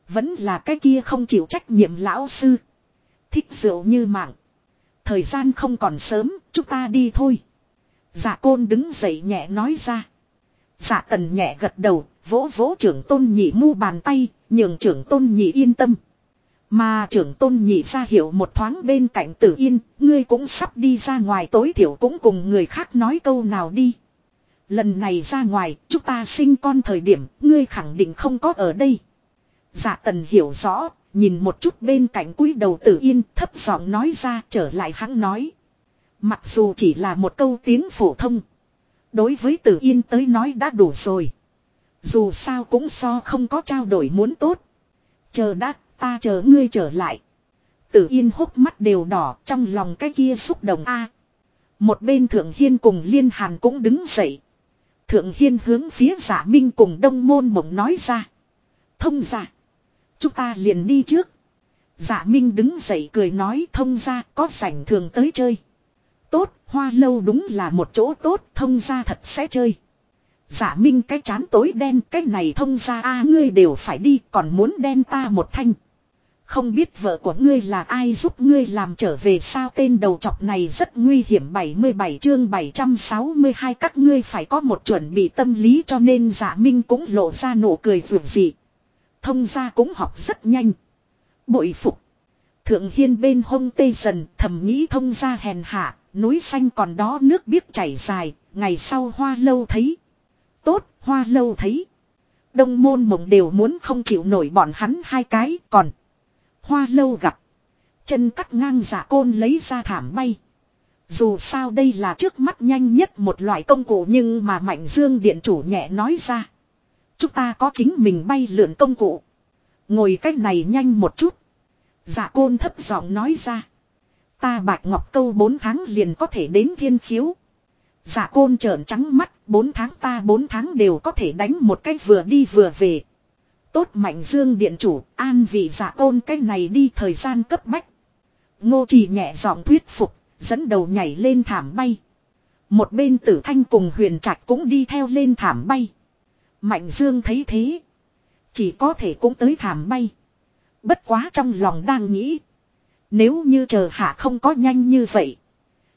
Vẫn là cái kia không chịu trách nhiệm lão sư. Thích rượu như mạng. Thời gian không còn sớm, chúng ta đi thôi. Dạ côn đứng dậy nhẹ nói ra. Dạ tần nhẹ gật đầu, vỗ vỗ trưởng tôn nhị mu bàn tay, nhường trưởng tôn nhị yên tâm. Mà trưởng tôn nhị ra hiểu một thoáng bên cạnh tử yên, ngươi cũng sắp đi ra ngoài tối thiểu cũng cùng người khác nói câu nào đi. Lần này ra ngoài, chúng ta sinh con thời điểm, ngươi khẳng định không có ở đây. Dạ tần hiểu rõ, nhìn một chút bên cạnh cúi đầu tử yên, thấp giọng nói ra trở lại hắn nói. Mặc dù chỉ là một câu tiếng phổ thông. Đối với tử yên tới nói đã đủ rồi. Dù sao cũng so không có trao đổi muốn tốt. Chờ đã, ta chờ ngươi trở lại. Tử yên hốc mắt đều đỏ trong lòng cái kia xúc động a. một bên thượng hiên cùng liên hàn cũng đứng dậy. Thượng hiên hướng phía giả minh cùng đông môn mộng nói ra. Thông giả. Chúng ta liền đi trước. Giả minh đứng dậy cười nói thông ra có sảnh thường tới chơi. Tốt, hoa lâu đúng là một chỗ tốt, thông ra thật sẽ chơi. Giả minh cái chán tối đen, cái này thông ra a ngươi đều phải đi, còn muốn đen ta một thanh. Không biết vợ của ngươi là ai giúp ngươi làm trở về sao tên đầu chọc này rất nguy hiểm 77 chương 762 các ngươi phải có một chuẩn bị tâm lý cho nên giả minh cũng lộ ra nụ cười vượt dị. Thông ra cũng học rất nhanh. Bội phục. Thượng hiên bên hông tây dần thầm nghĩ thông ra hèn hạ, núi xanh còn đó nước biết chảy dài, ngày sau hoa lâu thấy. Tốt, hoa lâu thấy. Đông môn mộng đều muốn không chịu nổi bọn hắn hai cái, còn. Hoa lâu gặp. Chân cắt ngang giả côn lấy ra thảm bay. Dù sao đây là trước mắt nhanh nhất một loại công cụ nhưng mà Mạnh Dương Điện chủ nhẹ nói ra. Chúng ta có chính mình bay lượn công cụ. Ngồi cách này nhanh một chút. Giả côn thấp giọng nói ra. Ta bạch ngọc câu 4 tháng liền có thể đến thiên khiếu. Giả côn trợn trắng mắt, 4 tháng ta 4 tháng đều có thể đánh một cách vừa đi vừa về. Tốt mạnh dương điện chủ, an vị giả ôn cái này đi thời gian cấp bách. Ngô trì nhẹ giọng thuyết phục, dẫn đầu nhảy lên thảm bay. Một bên tử thanh cùng huyền trạch cũng đi theo lên thảm bay. Mạnh dương thấy thế. Chỉ có thể cũng tới thảm bay. Bất quá trong lòng đang nghĩ. Nếu như chờ hạ không có nhanh như vậy.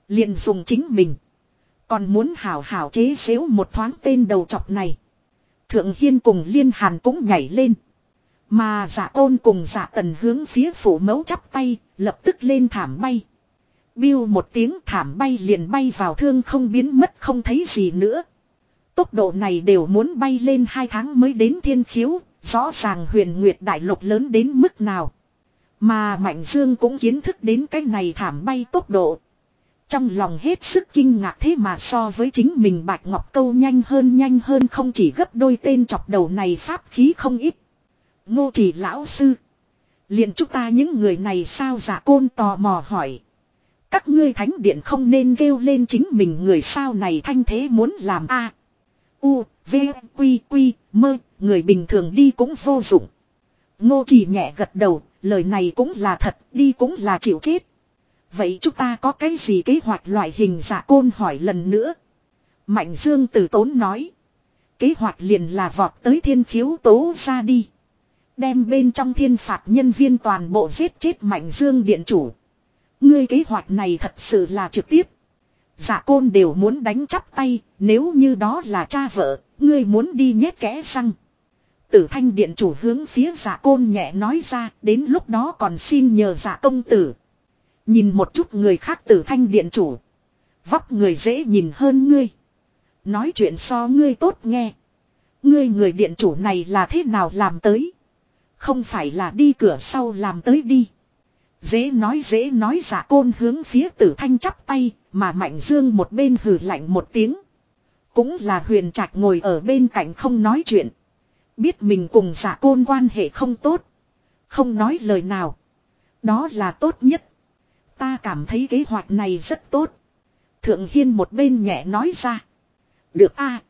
liền dùng chính mình. Còn muốn hảo hảo chế xếu một thoáng tên đầu chọc này. Thượng Hiên cùng Liên Hàn cũng nhảy lên. Mà dạ giả ôn cùng giả tần hướng phía phủ mẫu chắp tay, lập tức lên thảm bay. Biêu một tiếng thảm bay liền bay vào thương không biến mất không thấy gì nữa. Tốc độ này đều muốn bay lên hai tháng mới đến thiên khiếu, rõ ràng huyền nguyệt đại lục lớn đến mức nào. Mà Mạnh Dương cũng kiến thức đến cái này thảm bay tốc độ. Trong lòng hết sức kinh ngạc thế mà so với chính mình Bạch Ngọc Câu nhanh hơn nhanh hơn không chỉ gấp đôi tên chọc đầu này pháp khí không ít. Ngô chỉ lão sư. liền chúng ta những người này sao giả côn tò mò hỏi. Các ngươi thánh điện không nên kêu lên chính mình người sao này thanh thế muốn làm a U, V, Quy, Quy, mơ, người bình thường đi cũng vô dụng. Ngô chỉ nhẹ gật đầu, lời này cũng là thật, đi cũng là chịu chết. Vậy chúng ta có cái gì kế hoạch loại hình giả côn hỏi lần nữa. Mạnh Dương tử tốn nói. Kế hoạch liền là vọt tới thiên khiếu tố ra đi. Đem bên trong thiên phạt nhân viên toàn bộ giết chết Mạnh Dương điện chủ. Ngươi kế hoạch này thật sự là trực tiếp. Giả côn đều muốn đánh chắp tay, nếu như đó là cha vợ, ngươi muốn đi nhét kẽ răng. Tử thanh điện chủ hướng phía giả côn nhẹ nói ra, đến lúc đó còn xin nhờ giả công tử. Nhìn một chút người khác tử thanh điện chủ. Vóc người dễ nhìn hơn ngươi. Nói chuyện so ngươi tốt nghe. Ngươi người điện chủ này là thế nào làm tới. Không phải là đi cửa sau làm tới đi. Dễ nói dễ nói giả côn hướng phía tử thanh chắp tay, mà mạnh dương một bên hừ lạnh một tiếng. Cũng là huyền trạch ngồi ở bên cạnh không nói chuyện. Biết mình cùng giả côn quan hệ không tốt. Không nói lời nào. Đó là tốt nhất. Ta cảm thấy kế hoạch này rất tốt. Thượng Hiên một bên nhẹ nói ra. Được a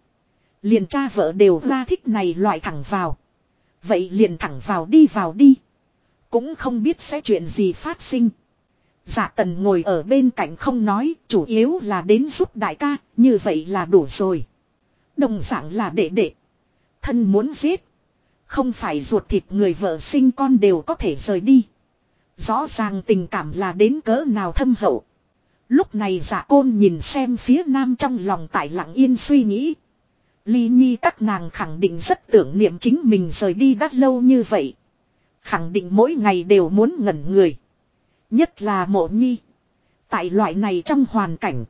Liền cha vợ đều ra thích này loại thẳng vào. Vậy liền thẳng vào đi vào đi. Cũng không biết sẽ chuyện gì phát sinh. giả tần ngồi ở bên cạnh không nói, chủ yếu là đến giúp đại ca, như vậy là đủ rồi. Đồng dạng là đệ đệ. Thân muốn giết. Không phải ruột thịt người vợ sinh con đều có thể rời đi. Rõ ràng tình cảm là đến cỡ nào thâm hậu. Lúc này giả côn nhìn xem phía nam trong lòng tại lặng yên suy nghĩ. Ly Nhi các nàng khẳng định rất tưởng niệm chính mình rời đi đã lâu như vậy. Khẳng định mỗi ngày đều muốn ngẩn người. Nhất là mộ Nhi. Tại loại này trong hoàn cảnh.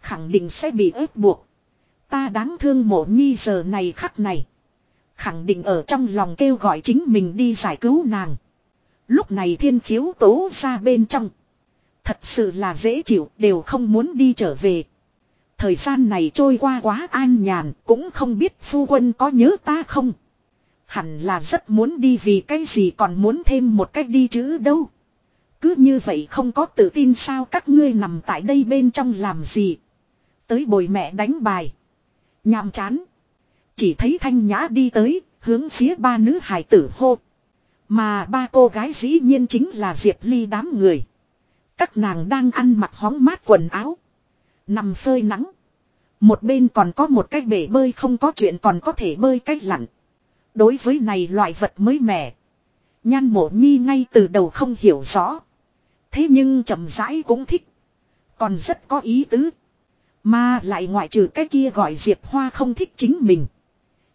Khẳng định sẽ bị ép buộc. Ta đáng thương mộ Nhi giờ này khắc này. Khẳng định ở trong lòng kêu gọi chính mình đi giải cứu nàng. Lúc này thiên khiếu tố ra bên trong. Thật sự là dễ chịu đều không muốn đi trở về. Thời gian này trôi qua quá an nhàn, cũng không biết phu quân có nhớ ta không. Hẳn là rất muốn đi vì cái gì còn muốn thêm một cách đi chứ đâu. Cứ như vậy không có tự tin sao các ngươi nằm tại đây bên trong làm gì. Tới bồi mẹ đánh bài. Nhàm chán. Chỉ thấy thanh nhã đi tới, hướng phía ba nữ hải tử hô. Mà ba cô gái dĩ nhiên chính là Diệp Ly đám người. Các nàng đang ăn mặc hóng mát quần áo. Nằm phơi nắng. Một bên còn có một cái bể bơi không có chuyện còn có thể bơi cách lặn. Đối với này loại vật mới mẻ. Nhan mộ nhi ngay từ đầu không hiểu rõ. Thế nhưng chậm rãi cũng thích. Còn rất có ý tứ. Mà lại ngoại trừ cái kia gọi Diệp Hoa không thích chính mình.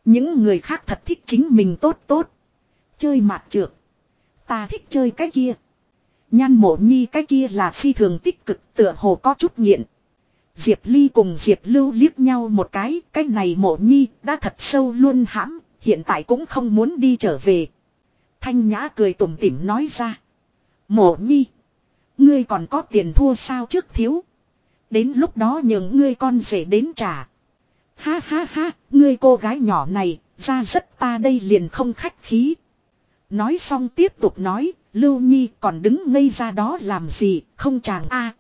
Những người khác thật thích chính mình tốt tốt. Chơi mạt trược. Ta thích chơi cái kia. Nhan mộ nhi cái kia là phi thường tích cực tựa hồ có chút nghiện. Diệp Ly cùng Diệp Lưu liếc nhau một cái, cái này mộ nhi đã thật sâu luôn hãm, hiện tại cũng không muốn đi trở về. Thanh Nhã cười tủm tỉm nói ra. Mộ nhi, ngươi còn có tiền thua sao trước thiếu. Đến lúc đó nhường ngươi con rể đến trả. Ha ha ha, ngươi cô gái nhỏ này, ra rất ta đây liền không khách khí. Nói xong tiếp tục nói, Lưu Nhi còn đứng ngây ra đó làm gì, không chàng a.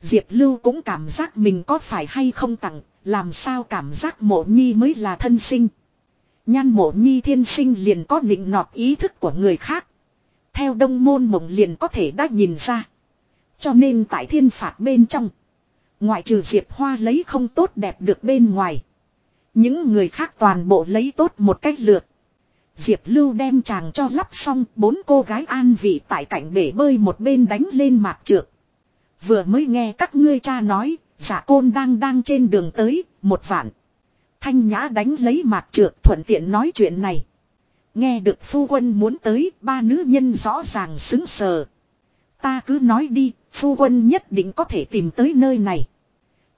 Diệp Lưu cũng cảm giác mình có phải hay không tặng, làm sao cảm giác mộ nhi mới là thân sinh. Nhan mộ nhi thiên sinh liền có nịnh nọt ý thức của người khác. Theo đông môn mộng liền có thể đã nhìn ra. Cho nên tại thiên phạt bên trong. Ngoại trừ Diệp Hoa lấy không tốt đẹp được bên ngoài. Những người khác toàn bộ lấy tốt một cách lượt. Diệp Lưu đem chàng cho lắp xong, bốn cô gái an vị tại cạnh bể bơi một bên đánh lên mạc trượt. Vừa mới nghe các ngươi cha nói, giả côn đang đang trên đường tới, một vạn. Thanh Nhã đánh lấy mạc trượt thuận tiện nói chuyện này. Nghe được phu quân muốn tới, ba nữ nhân rõ ràng xứng sờ. Ta cứ nói đi, phu quân nhất định có thể tìm tới nơi này.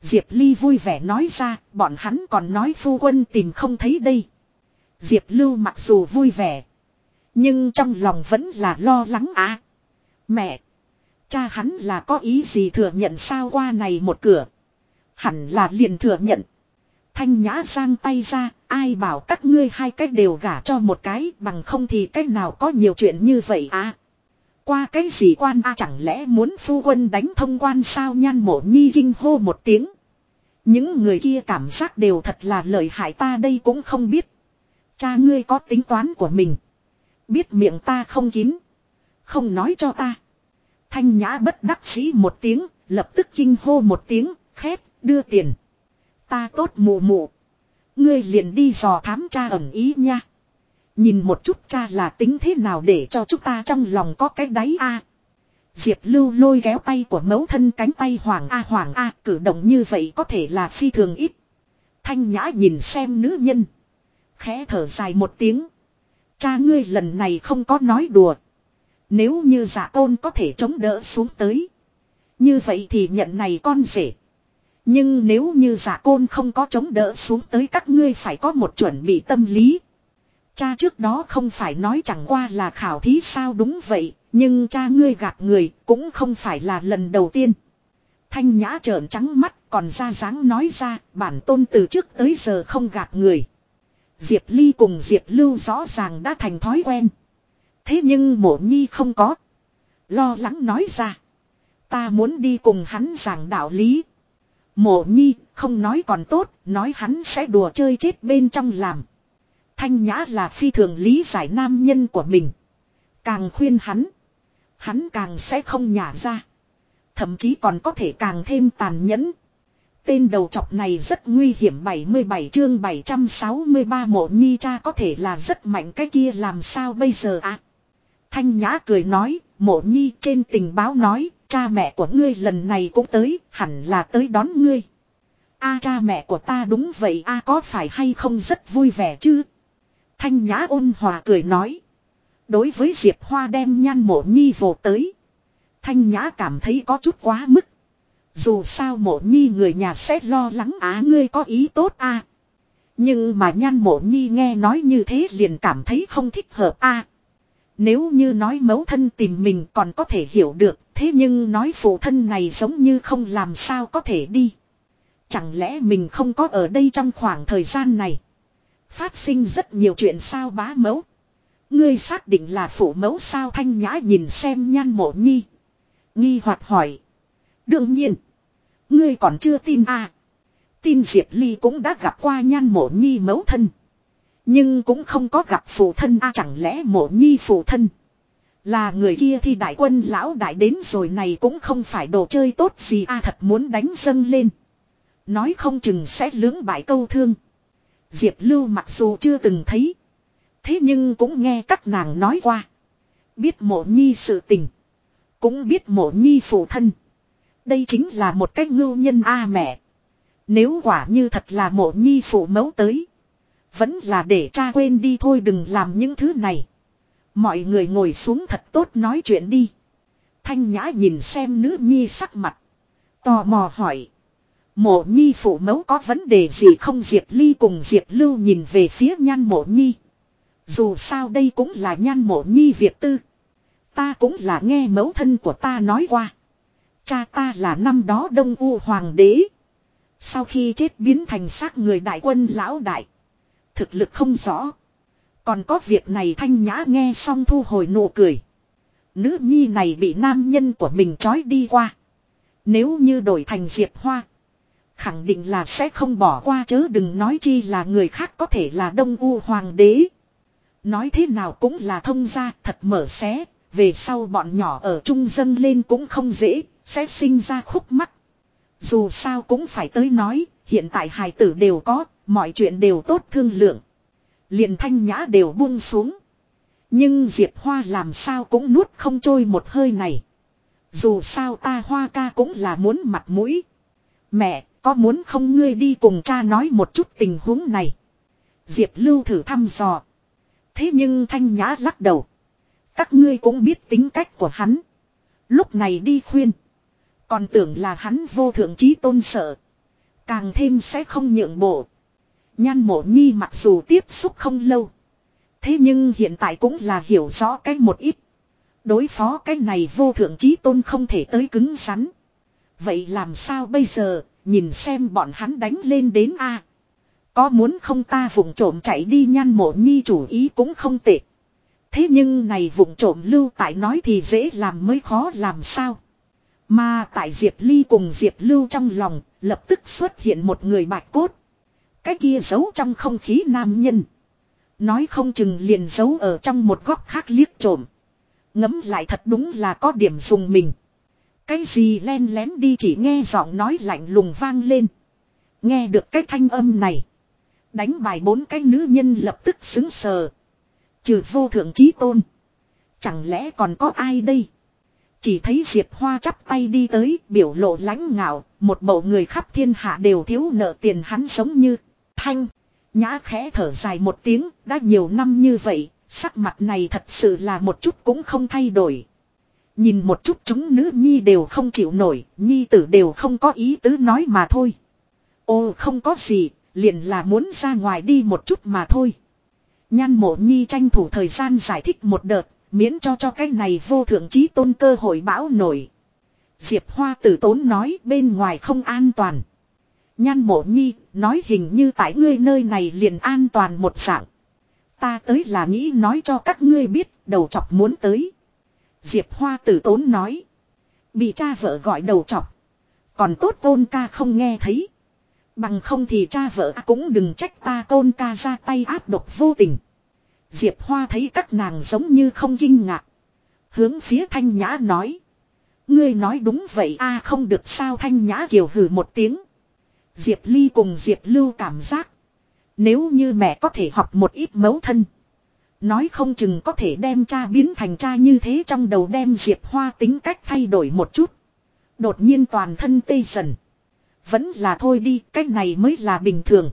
Diệp Ly vui vẻ nói ra, bọn hắn còn nói phu quân tìm không thấy đây. Diệp Lưu mặc dù vui vẻ. Nhưng trong lòng vẫn là lo lắng à. Mẹ. Cha hắn là có ý gì thừa nhận sao qua này một cửa. Hẳn là liền thừa nhận. Thanh nhã giang tay ra, ai bảo các ngươi hai cách đều gả cho một cái bằng không thì cách nào có nhiều chuyện như vậy à. Qua cái gì quan a chẳng lẽ muốn phu quân đánh thông quan sao nhan mộ nhi kinh hô một tiếng. Những người kia cảm giác đều thật là lợi hại ta đây cũng không biết. Cha ngươi có tính toán của mình. Biết miệng ta không kín. Không nói cho ta. Thanh nhã bất đắc sĩ một tiếng, lập tức kinh hô một tiếng, khét, đưa tiền. Ta tốt mù mù. Ngươi liền đi dò thám cha ẩn ý nha. Nhìn một chút cha là tính thế nào để cho chúng ta trong lòng có cái đáy a. Diệp Lưu lôi kéo tay của mẫu thân cánh tay Hoàng A Hoàng A cử động như vậy có thể là phi thường ít. Thanh Nhã nhìn xem nữ nhân. Khẽ thở dài một tiếng. Cha ngươi lần này không có nói đùa. Nếu như giả tôn có thể chống đỡ xuống tới. Như vậy thì nhận này con rể. Nhưng nếu như giả côn không có chống đỡ xuống tới các ngươi phải có một chuẩn bị tâm lý. Cha trước đó không phải nói chẳng qua là khảo thí sao đúng vậy, nhưng cha ngươi gạt người cũng không phải là lần đầu tiên. Thanh nhã trợn trắng mắt còn ra dáng nói ra bản tôn từ trước tới giờ không gạt người. Diệp Ly cùng Diệp Lưu rõ ràng đã thành thói quen. Thế nhưng mộ nhi không có. Lo lắng nói ra. Ta muốn đi cùng hắn giảng đạo lý. Mộ nhi không nói còn tốt, nói hắn sẽ đùa chơi chết bên trong làm. Thanh nhã là phi thường lý giải nam nhân của mình. Càng khuyên hắn. Hắn càng sẽ không nhả ra. Thậm chí còn có thể càng thêm tàn nhẫn. Tên đầu trọc này rất nguy hiểm 77 chương 763 mộ nhi cha có thể là rất mạnh cái kia làm sao bây giờ à. Thanh Nhã cười nói, mộ nhi trên tình báo nói, cha mẹ của ngươi lần này cũng tới, hẳn là tới đón ngươi. a cha mẹ của ta đúng vậy a có phải hay không rất vui vẻ chứ? Thanh Nhã ôn hòa cười nói. Đối với Diệp Hoa đem nhan mộ nhi vô tới. Thanh Nhã cảm thấy có chút quá mức. Dù sao mộ nhi người nhà sẽ lo lắng, á, ngươi có ý tốt a Nhưng mà nhan mộ nhi nghe nói như thế liền cảm thấy không thích hợp a Nếu như nói mẫu thân tìm mình còn có thể hiểu được, Thế nhưng nói phụ thân này giống như không làm sao có thể đi Chẳng lẽ mình không có ở đây trong khoảng thời gian này. Phát sinh rất nhiều chuyện sao bá mẫu. Ngươi xác định là phụ mẫu sao thanh nhã nhìn xem nhan mộ nhi. Nghi hoặc hỏi. Đương nhiên. Ngươi còn chưa tin à. Tin Diệp Ly cũng đã gặp qua nhan mộ nhi mẫu thân. Nhưng cũng không có gặp phụ thân à chẳng lẽ mộ nhi phụ thân. Là người kia thì đại quân lão đại đến rồi này cũng không phải đồ chơi tốt gì à thật muốn đánh dâng lên. Nói không chừng sẽ lưỡng bại câu thương. Diệp Lưu mặc dù chưa từng thấy. Thế nhưng cũng nghe các nàng nói qua. Biết mộ nhi sự tình. Cũng biết mộ nhi phụ thân. Đây chính là một cách ngưu nhân a mẹ. Nếu quả như thật là mộ nhi phụ mẫu tới. Vẫn là để cha quên đi thôi, đừng làm những thứ này. Mọi người ngồi xuống thật tốt nói chuyện đi. Thanh nhã nhìn xem nữ nhi sắc mặt. Tò mò hỏi. Mộ nhi phụ mẫu có vấn đề gì không Diệp Ly cùng Diệp Lưu nhìn về phía nhan mộ nhi. Dù sao đây cũng là nhan mộ nhi việc tư. Ta cũng là nghe mẫu thân của ta nói qua. Cha ta là năm đó Đông U Hoàng đế. Sau khi chết biến thành xác người đại quân lão đại. Thực lực không rõ. Còn có việc này thanh nhã nghe xong thu hồi nụ cười. Nữ nhi này bị nam nhân của mình trói đi qua. Nếu như đổi thành Diệp Hoa. Khẳng định là sẽ không bỏ qua chớ đừng nói chi là người khác có thể là Đông U Hoàng đế. Nói thế nào cũng là thông gia, thật mở xé. Về sau bọn nhỏ ở trung dân lên cũng không dễ. Sẽ sinh ra khúc mắc. Dù sao cũng phải tới nói. Hiện tại hài tử đều có. Mọi chuyện đều tốt thương lượng. Liền thanh nhã đều buông xuống. Nhưng Diệp Hoa làm sao cũng nuốt không trôi một hơi này. Dù sao ta Hoa ca cũng là muốn mặt mũi. Mẹ, có muốn không ngươi đi cùng cha nói một chút tình huống này. Diệp Lưu thử thăm dò. Thế nhưng Thanh Nhã lắc đầu. Các ngươi cũng biết tính cách của hắn. Lúc này đi khuyên. Còn tưởng là hắn vô thượng trí tôn sợ. Càng thêm sẽ không nhượng bộ. Nhan mộ nhi mặc dù tiếp xúc không lâu. Thế nhưng hiện tại cũng là hiểu rõ cái một ít. Đối phó cái này vô thượng trí tôn không thể tới cứng rắn. Vậy làm sao bây giờ, nhìn xem bọn hắn đánh lên đến a Có muốn không ta vùng trộm chạy đi nhan mộ nhi chủ ý cũng không tệ. Thế nhưng này vùng trộm lưu tại nói thì dễ làm mới khó làm sao. Mà tại Diệp Ly cùng Diệp Lưu trong lòng, lập tức xuất hiện một người bạch cốt. Cái kia giấu trong không khí nam nhân. Nói không chừng liền giấu ở trong một góc khác liếc trộm. Ngấm lại thật đúng là có điểm dùng mình. Cái gì len lén đi chỉ nghe giọng nói lạnh lùng vang lên. Nghe được cái thanh âm này. Đánh bài bốn cái nữ nhân lập tức xứng sờ. Trừ vô thượng trí tôn. Chẳng lẽ còn có ai đây? Chỉ thấy Diệp Hoa chắp tay đi tới biểu lộ lãnh ngạo. Một bầu người khắp thiên hạ đều thiếu nợ tiền hắn giống như. Thanh. Nhã khẽ thở dài một tiếng. Đã nhiều năm như vậy. Sắc mặt này thật sự là một chút cũng không thay đổi. Nhìn một chút chúng nữ nhi đều không chịu nổi, nhi tử đều không có ý tứ nói mà thôi. Ô không có gì, liền là muốn ra ngoài đi một chút mà thôi. Nhan mộ nhi tranh thủ thời gian giải thích một đợt, miễn cho cho cái này vô thượng trí tôn cơ hội bão nổi. Diệp Hoa tử tốn nói bên ngoài không an toàn. Nhan mộ nhi, nói hình như tại ngươi nơi này liền an toàn một dạng. Ta tới là nghĩ nói cho các ngươi biết, đầu chọc muốn tới. Diệp Hoa tử tốn nói. Bị cha vợ gọi đầu chọc. Còn tốt tôn ca không nghe thấy. Bằng không thì cha vợ cũng đừng trách ta tôn ca ra tay áp độc vô tình. Diệp Hoa thấy các nàng giống như không kinh ngạc. Hướng phía Thanh Nhã nói. Ngươi nói đúng vậy a không được sao Thanh Nhã kiều hử một tiếng. Diệp Ly cùng Diệp Lưu cảm giác. Nếu như mẹ có thể học một ít mấu thân. Nói không chừng có thể đem cha biến thành cha như thế trong đầu đem Diệp Hoa tính cách thay đổi một chút. Đột nhiên toàn thân tê dần. Vẫn là thôi đi, cách này mới là bình thường.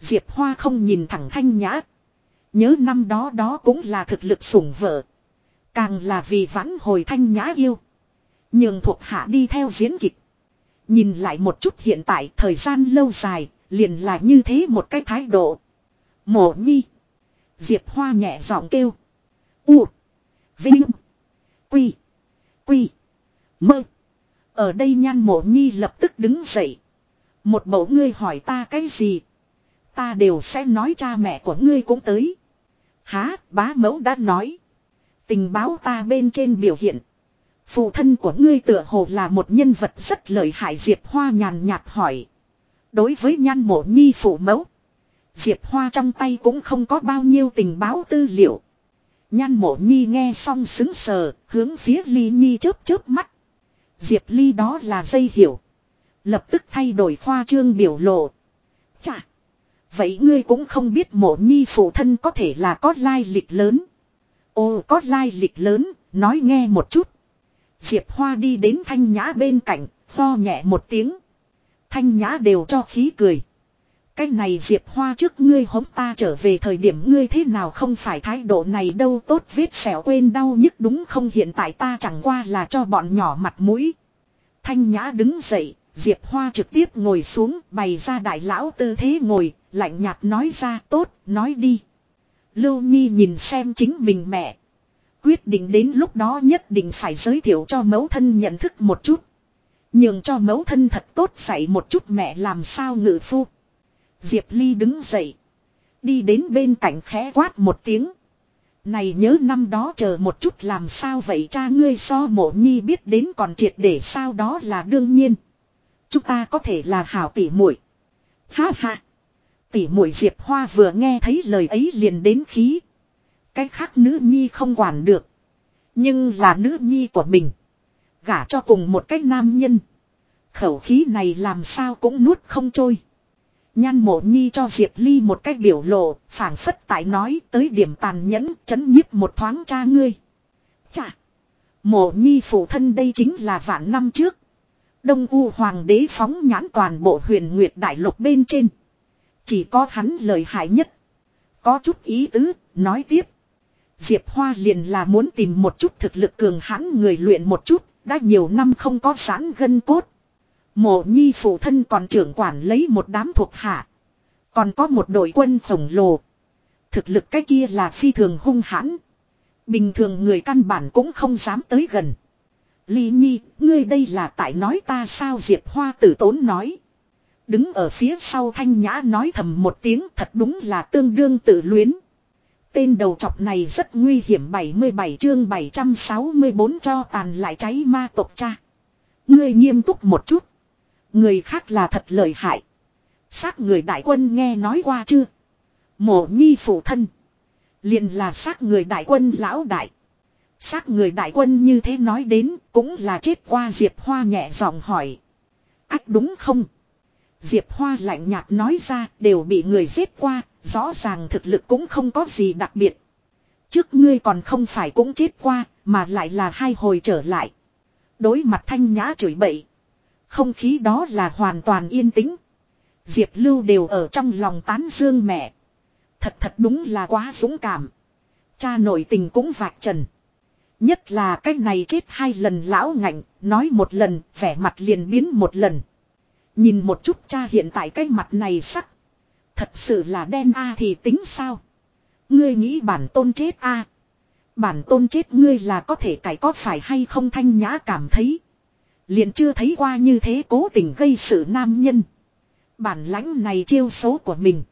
Diệp Hoa không nhìn thẳng thanh nhã. Nhớ năm đó đó cũng là thực lực sủng vợ. Càng là vì vãn hồi thanh nhã yêu. nhưng thuộc hạ đi theo diễn kịch. Nhìn lại một chút hiện tại thời gian lâu dài, liền là như thế một cái thái độ. Mộ nhi. Diệp Hoa nhẹ giọng kêu. U. Vinh. Quy. Quy. Mơ. Ở đây nhan mộ nhi lập tức đứng dậy. Một bộ ngươi hỏi ta cái gì. Ta đều sẽ nói cha mẹ của ngươi cũng tới. Há, bá mẫu đã nói. Tình báo ta bên trên biểu hiện. Phụ thân của ngươi tựa hồ là một nhân vật rất lợi hại Diệp Hoa nhàn nhạt hỏi. Đối với nhan mộ nhi phụ mẫu. Diệp Hoa trong tay cũng không có bao nhiêu tình báo tư liệu. Nhan mộ nhi nghe xong xứng sờ, hướng phía ly nhi chớp chớp mắt. Diệp ly đó là dây hiểu. Lập tức thay đổi khoa trương biểu lộ. Chà! Vậy ngươi cũng không biết mộ nhi phụ thân có thể là có lai lịch lớn. Ồ có lai lịch lớn, nói nghe một chút. Diệp Hoa đi đến thanh nhã bên cạnh, pho nhẹ một tiếng. Thanh nhã đều cho khí cười. Cái này Diệp Hoa trước ngươi hống ta trở về thời điểm ngươi thế nào không phải thái độ này đâu tốt vết xẻo quên đau nhức đúng không hiện tại ta chẳng qua là cho bọn nhỏ mặt mũi. Thanh nhã đứng dậy, Diệp Hoa trực tiếp ngồi xuống bày ra đại lão tư thế ngồi, lạnh nhạt nói ra tốt, nói đi. Lưu Nhi nhìn xem chính mình mẹ. Quyết định đến lúc đó nhất định phải giới thiệu cho mẫu thân nhận thức một chút. Nhường cho mẫu thân thật tốt dạy một chút mẹ làm sao ngự phu. Diệp Ly đứng dậy. Đi đến bên cạnh khẽ quát một tiếng. Này nhớ năm đó chờ một chút làm sao vậy cha ngươi so mộ nhi biết đến còn triệt để sao đó là đương nhiên. Chúng ta có thể là hảo tỷ muội. Ha ha. Tỷ muội Diệp Hoa vừa nghe thấy lời ấy liền đến khí. Cái khác nữ nhi không quản được. Nhưng là nữ nhi của mình. Gả cho cùng một cách nam nhân. Khẩu khí này làm sao cũng nuốt không trôi. Nhan mộ nhi cho Diệp Ly một cách biểu lộ, phảng phất tại nói tới điểm tàn nhẫn, chấn nhiếp một thoáng cha ngươi. Chà! Mộ nhi phụ thân đây chính là vạn năm trước. Đông U Hoàng đế phóng nhãn toàn bộ huyền nguyệt đại lục bên trên. Chỉ có hắn lời hại nhất. Có chút ý tứ, nói tiếp. Diệp Hoa liền là muốn tìm một chút thực lực cường hãn người luyện một chút, đã nhiều năm không có sán gân cốt. Mộ nhi phụ thân còn trưởng quản lấy một đám thuộc hạ. Còn có một đội quân khổng lồ. Thực lực cái kia là phi thường hung hãn. Bình thường người căn bản cũng không dám tới gần. Ly nhi, ngươi đây là tại nói ta sao Diệp Hoa tử tốn nói. Đứng ở phía sau thanh nhã nói thầm một tiếng thật đúng là tương đương tự luyến. Tên đầu chọc này rất nguy hiểm 77 chương 764 cho tàn lại cháy ma tộc cha. Ngươi nghiêm túc một chút. Người khác là thật lợi hại. Xác người đại quân nghe nói qua chưa? Mộ nhi phụ thân. liền là xác người đại quân lão đại. Xác người đại quân như thế nói đến cũng là chết qua Diệp Hoa nhẹ giọng hỏi. Ách đúng không? Diệp Hoa lạnh nhạt nói ra đều bị người giết qua, rõ ràng thực lực cũng không có gì đặc biệt. Trước ngươi còn không phải cũng chết qua, mà lại là hai hồi trở lại. Đối mặt thanh nhã chửi bậy. Không khí đó là hoàn toàn yên tĩnh. Diệp Lưu đều ở trong lòng tán dương mẹ. Thật thật đúng là quá dũng cảm. Cha nội tình cũng vạch trần. Nhất là cái này chết hai lần lão ngạnh, nói một lần, vẻ mặt liền biến một lần. Nhìn một chút cha hiện tại cái mặt này sắc. Thật sự là đen a thì tính sao? Ngươi nghĩ bản tôn chết a Bản tôn chết ngươi là có thể cải có phải hay không thanh nhã cảm thấy. Liền chưa thấy qua như thế cố tình gây sự nam nhân. Bản lãnh này chiêu số của mình.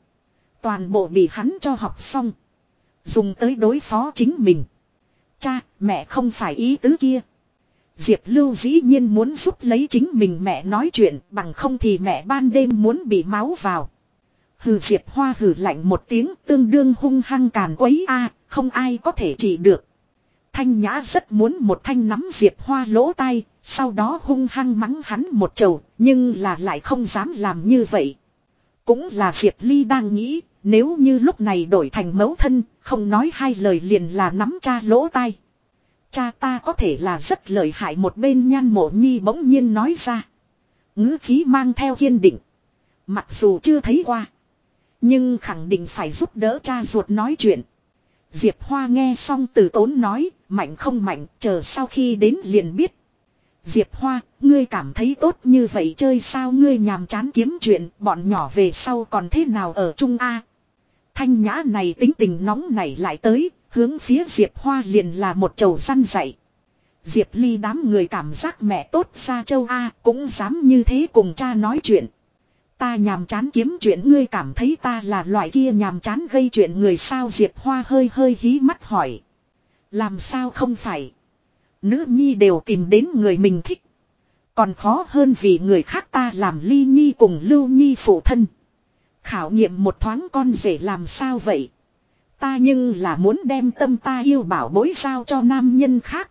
Toàn bộ bị hắn cho học xong. Dùng tới đối phó chính mình. Cha, mẹ không phải ý tứ kia. Diệp Lưu dĩ nhiên muốn giúp lấy chính mình mẹ nói chuyện bằng không thì mẹ ban đêm muốn bị máu vào. Hừ Diệp Hoa hừ lạnh một tiếng tương đương hung hăng càn quấy a à, không ai có thể trị được. Thanh Nhã rất muốn một thanh nắm Diệp Hoa lỗ tai, sau đó hung hăng mắng hắn một chầu, nhưng là lại không dám làm như vậy. Cũng là Diệp Ly đang nghĩ, nếu như lúc này đổi thành mẫu thân, không nói hai lời liền là nắm cha lỗ tai. Cha ta có thể là rất lợi hại một bên nhan mộ nhi bỗng nhiên nói ra. ngữ khí mang theo kiên định. Mặc dù chưa thấy qua. Nhưng khẳng định phải giúp đỡ cha ruột nói chuyện. Diệp Hoa nghe xong từ tốn nói, mạnh không mạnh, chờ sau khi đến liền biết. Diệp Hoa, ngươi cảm thấy tốt như vậy chơi sao ngươi nhàm chán kiếm chuyện, bọn nhỏ về sau còn thế nào ở Trung A. Thanh nhã này tính tình nóng nảy lại tới, hướng phía Diệp Hoa liền là một chầu săn dậy. Diệp Ly đám người cảm giác mẹ tốt xa châu A cũng dám như thế cùng cha nói chuyện. Ta nhàm chán kiếm chuyện ngươi cảm thấy ta là loại kia nhàm chán gây chuyện người sao Diệp Hoa hơi hơi hí mắt hỏi. Làm sao không phải. Nữ nhi đều tìm đến người mình thích. Còn khó hơn vì người khác ta làm ly nhi cùng lưu nhi phụ thân. Khảo nghiệm một thoáng con rể làm sao vậy. Ta nhưng là muốn đem tâm ta yêu bảo bối sao cho nam nhân khác.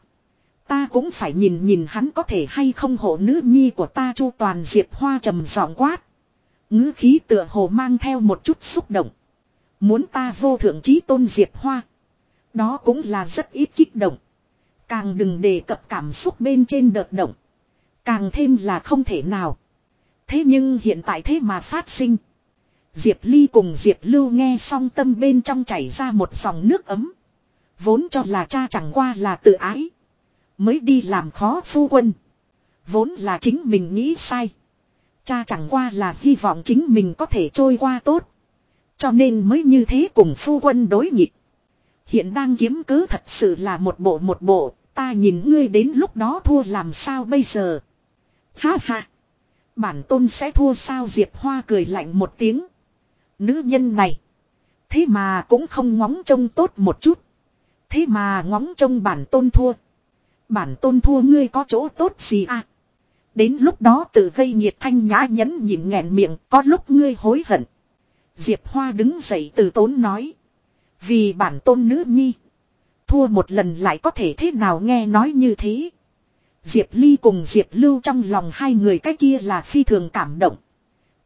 Ta cũng phải nhìn nhìn hắn có thể hay không hộ nữ nhi của ta chu toàn diệp hoa trầm giọng quát. ngữ khí tựa hồ mang theo một chút xúc động. Muốn ta vô thượng trí tôn diệp hoa. Đó cũng là rất ít kích động. Càng đừng đề cập cảm xúc bên trên đợt động. Càng thêm là không thể nào. Thế nhưng hiện tại thế mà phát sinh. Diệp Ly cùng Diệp Lưu nghe xong tâm bên trong chảy ra một dòng nước ấm. Vốn cho là cha chẳng qua là tự ái. Mới đi làm khó phu quân. Vốn là chính mình nghĩ sai. Cha chẳng qua là hy vọng chính mình có thể trôi qua tốt. Cho nên mới như thế cùng phu quân đối nghịch. Hiện đang kiếm cớ thật sự là một bộ một bộ. Ta nhìn ngươi đến lúc đó thua làm sao bây giờ. Ha ha. Bản tôn sẽ thua sao Diệp Hoa cười lạnh một tiếng. Nữ nhân này. Thế mà cũng không ngóng trông tốt một chút. Thế mà ngóng trông bản tôn thua. Bản tôn thua ngươi có chỗ tốt gì à? Đến lúc đó tự gây nhiệt thanh nhã nhẫn nhịn nghẹn miệng, có lúc ngươi hối hận. Diệp Hoa đứng dậy từ tốn nói. Vì bản tôn nữ nhi. Thua một lần lại có thể thế nào nghe nói như thế. Diệp Ly cùng Diệp Lưu trong lòng hai người cái kia là phi thường cảm động.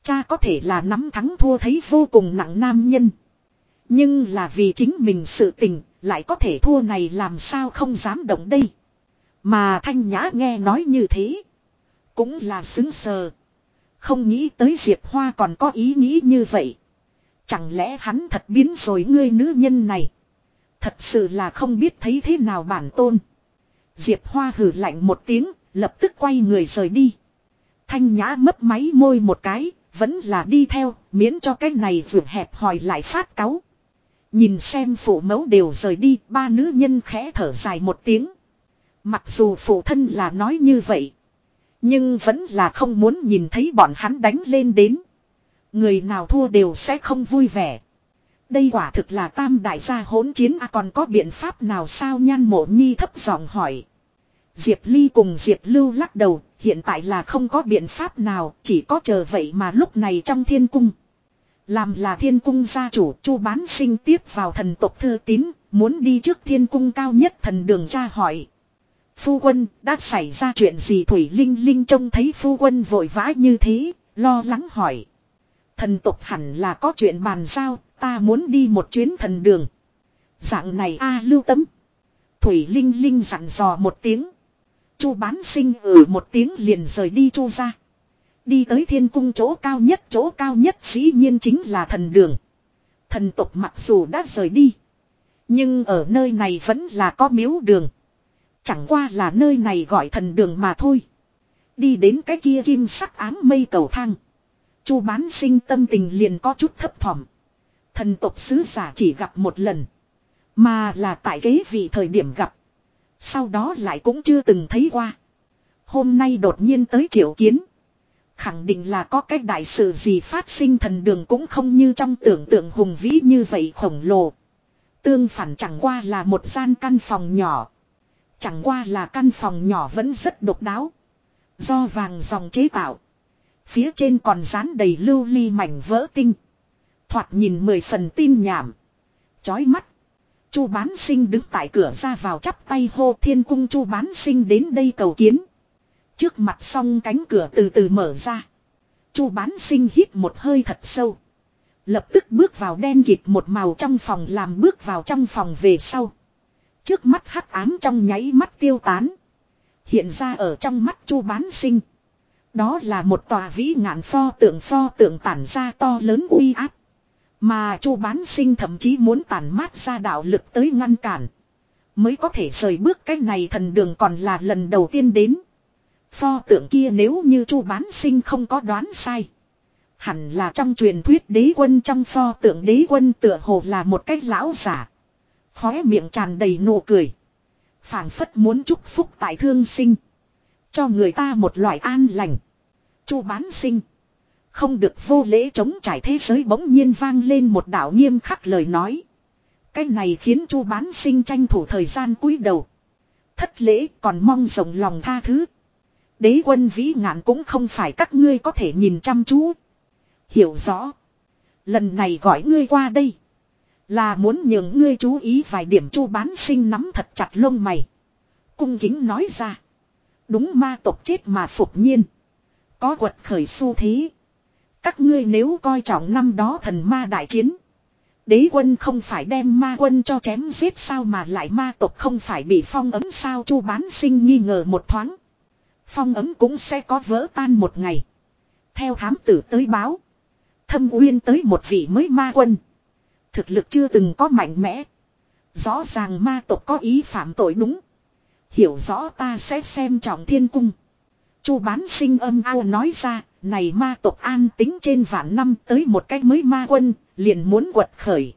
Cha có thể là nắm thắng thua thấy vô cùng nặng nam nhân. Nhưng là vì chính mình sự tình, lại có thể thua này làm sao không dám động đây. Mà Thanh Nhã nghe nói như thế. Cũng là xứng sờ. Không nghĩ tới Diệp Hoa còn có ý nghĩ như vậy. Chẳng lẽ hắn thật biến rồi ngươi nữ nhân này. Thật sự là không biết thấy thế nào bản tôn. Diệp Hoa hử lạnh một tiếng, lập tức quay người rời đi. Thanh Nhã mấp máy môi một cái, vẫn là đi theo, miễn cho cái này vượt hẹp hòi lại phát cáu. Nhìn xem phụ mẫu đều rời đi, ba nữ nhân khẽ thở dài một tiếng. Mặc dù phụ thân là nói như vậy. Nhưng vẫn là không muốn nhìn thấy bọn hắn đánh lên đến. Người nào thua đều sẽ không vui vẻ. Đây quả thực là tam đại gia hỗn chiến à còn có biện pháp nào sao nhan mộ nhi thấp giọng hỏi. Diệp Ly cùng Diệp Lưu lắc đầu, hiện tại là không có biện pháp nào, chỉ có chờ vậy mà lúc này trong thiên cung. Làm là thiên cung gia chủ, chu bán sinh tiếp vào thần tộc thư tín, muốn đi trước thiên cung cao nhất thần đường tra hỏi. Phu quân, đã xảy ra chuyện gì Thủy Linh Linh trông thấy phu quân vội vã như thế, lo lắng hỏi. Thần tộc hẳn là có chuyện bàn giao, ta muốn đi một chuyến thần đường. Dạng này a lưu tấm. Thủy Linh Linh dặn dò một tiếng. Chu bán sinh ừ một tiếng liền rời đi chu ra. Đi tới thiên cung chỗ cao nhất, chỗ cao nhất dĩ nhiên chính là thần đường. Thần tục mặc dù đã rời đi. Nhưng ở nơi này vẫn là có miếu đường. Chẳng qua là nơi này gọi thần đường mà thôi. Đi đến cái kia kim sắc ám mây cầu thang. Chu bán sinh tâm tình liền có chút thấp thỏm. Thần tộc sứ giả chỉ gặp một lần. Mà là tại kế vị thời điểm gặp. Sau đó lại cũng chưa từng thấy qua. Hôm nay đột nhiên tới triệu kiến. Khẳng định là có cái đại sự gì phát sinh thần đường cũng không như trong tưởng tượng hùng vĩ như vậy khổng lồ. Tương phản chẳng qua là một gian căn phòng nhỏ. Chẳng qua là căn phòng nhỏ vẫn rất độc đáo. Do vàng dòng chế tạo. Phía trên còn dán đầy lưu ly mảnh vỡ tinh. Thoạt nhìn mười phần tin nhảm. Chói mắt. Chu bán sinh đứng tại cửa ra vào chắp tay hô thiên cung chu bán sinh đến đây cầu kiến. Trước mặt song cánh cửa từ từ mở ra. Chu bán sinh hít một hơi thật sâu. Lập tức bước vào đen kịt một màu trong phòng làm bước vào trong phòng về sau. Trước mắt hắc ám trong nháy mắt tiêu tán. Hiện ra ở trong mắt chu bán sinh. Đó là một tòa vĩ ngạn pho tượng pho tượng tản ra to lớn uy áp. Mà chu bán sinh thậm chí muốn tản mát ra đạo lực tới ngăn cản. Mới có thể rời bước cái này thần đường còn là lần đầu tiên đến. Pho tượng kia nếu như chu bán sinh không có đoán sai. Hẳn là trong truyền thuyết đế quân trong pho tượng đế quân tựa hồ là một cái lão giả. Khóe miệng tràn đầy nụ cười. phảng phất muốn chúc phúc tại thương sinh. Cho người ta một loại an lành. chu bán sinh. Không được vô lễ chống trải thế giới bỗng nhiên vang lên một đạo nghiêm khắc lời nói. Cái này khiến chu bán sinh tranh thủ thời gian cúi đầu. Thất lễ còn mong rộng lòng tha thứ. Đế quân vĩ ngạn cũng không phải các ngươi có thể nhìn chăm chú. Hiểu rõ. Lần này gọi ngươi qua đây. Là muốn nhường ngươi chú ý vài điểm chu bán sinh nắm thật chặt lông mày. Cung kính nói ra. Đúng ma tộc chết mà phục nhiên. Có quật khởi xu thế. Các ngươi nếu coi trọng năm đó thần ma đại chiến. Đế quân không phải đem ma quân cho chém giết sao mà lại ma tộc không phải bị phong ấm sao chu bán sinh nghi ngờ một thoáng. Phong ấm cũng sẽ có vỡ tan một ngày. Theo thám tử tới báo. Thâm uyên tới một vị mới ma quân. Thực lực chưa từng có mạnh mẽ. Rõ ràng ma tộc có ý phạm tội đúng. Hiểu rõ ta sẽ xem trọng thiên cung. Chu bán sinh âm ao nói ra, này ma tộc an tính trên vạn năm tới một cách mới ma quân, liền muốn quật khởi.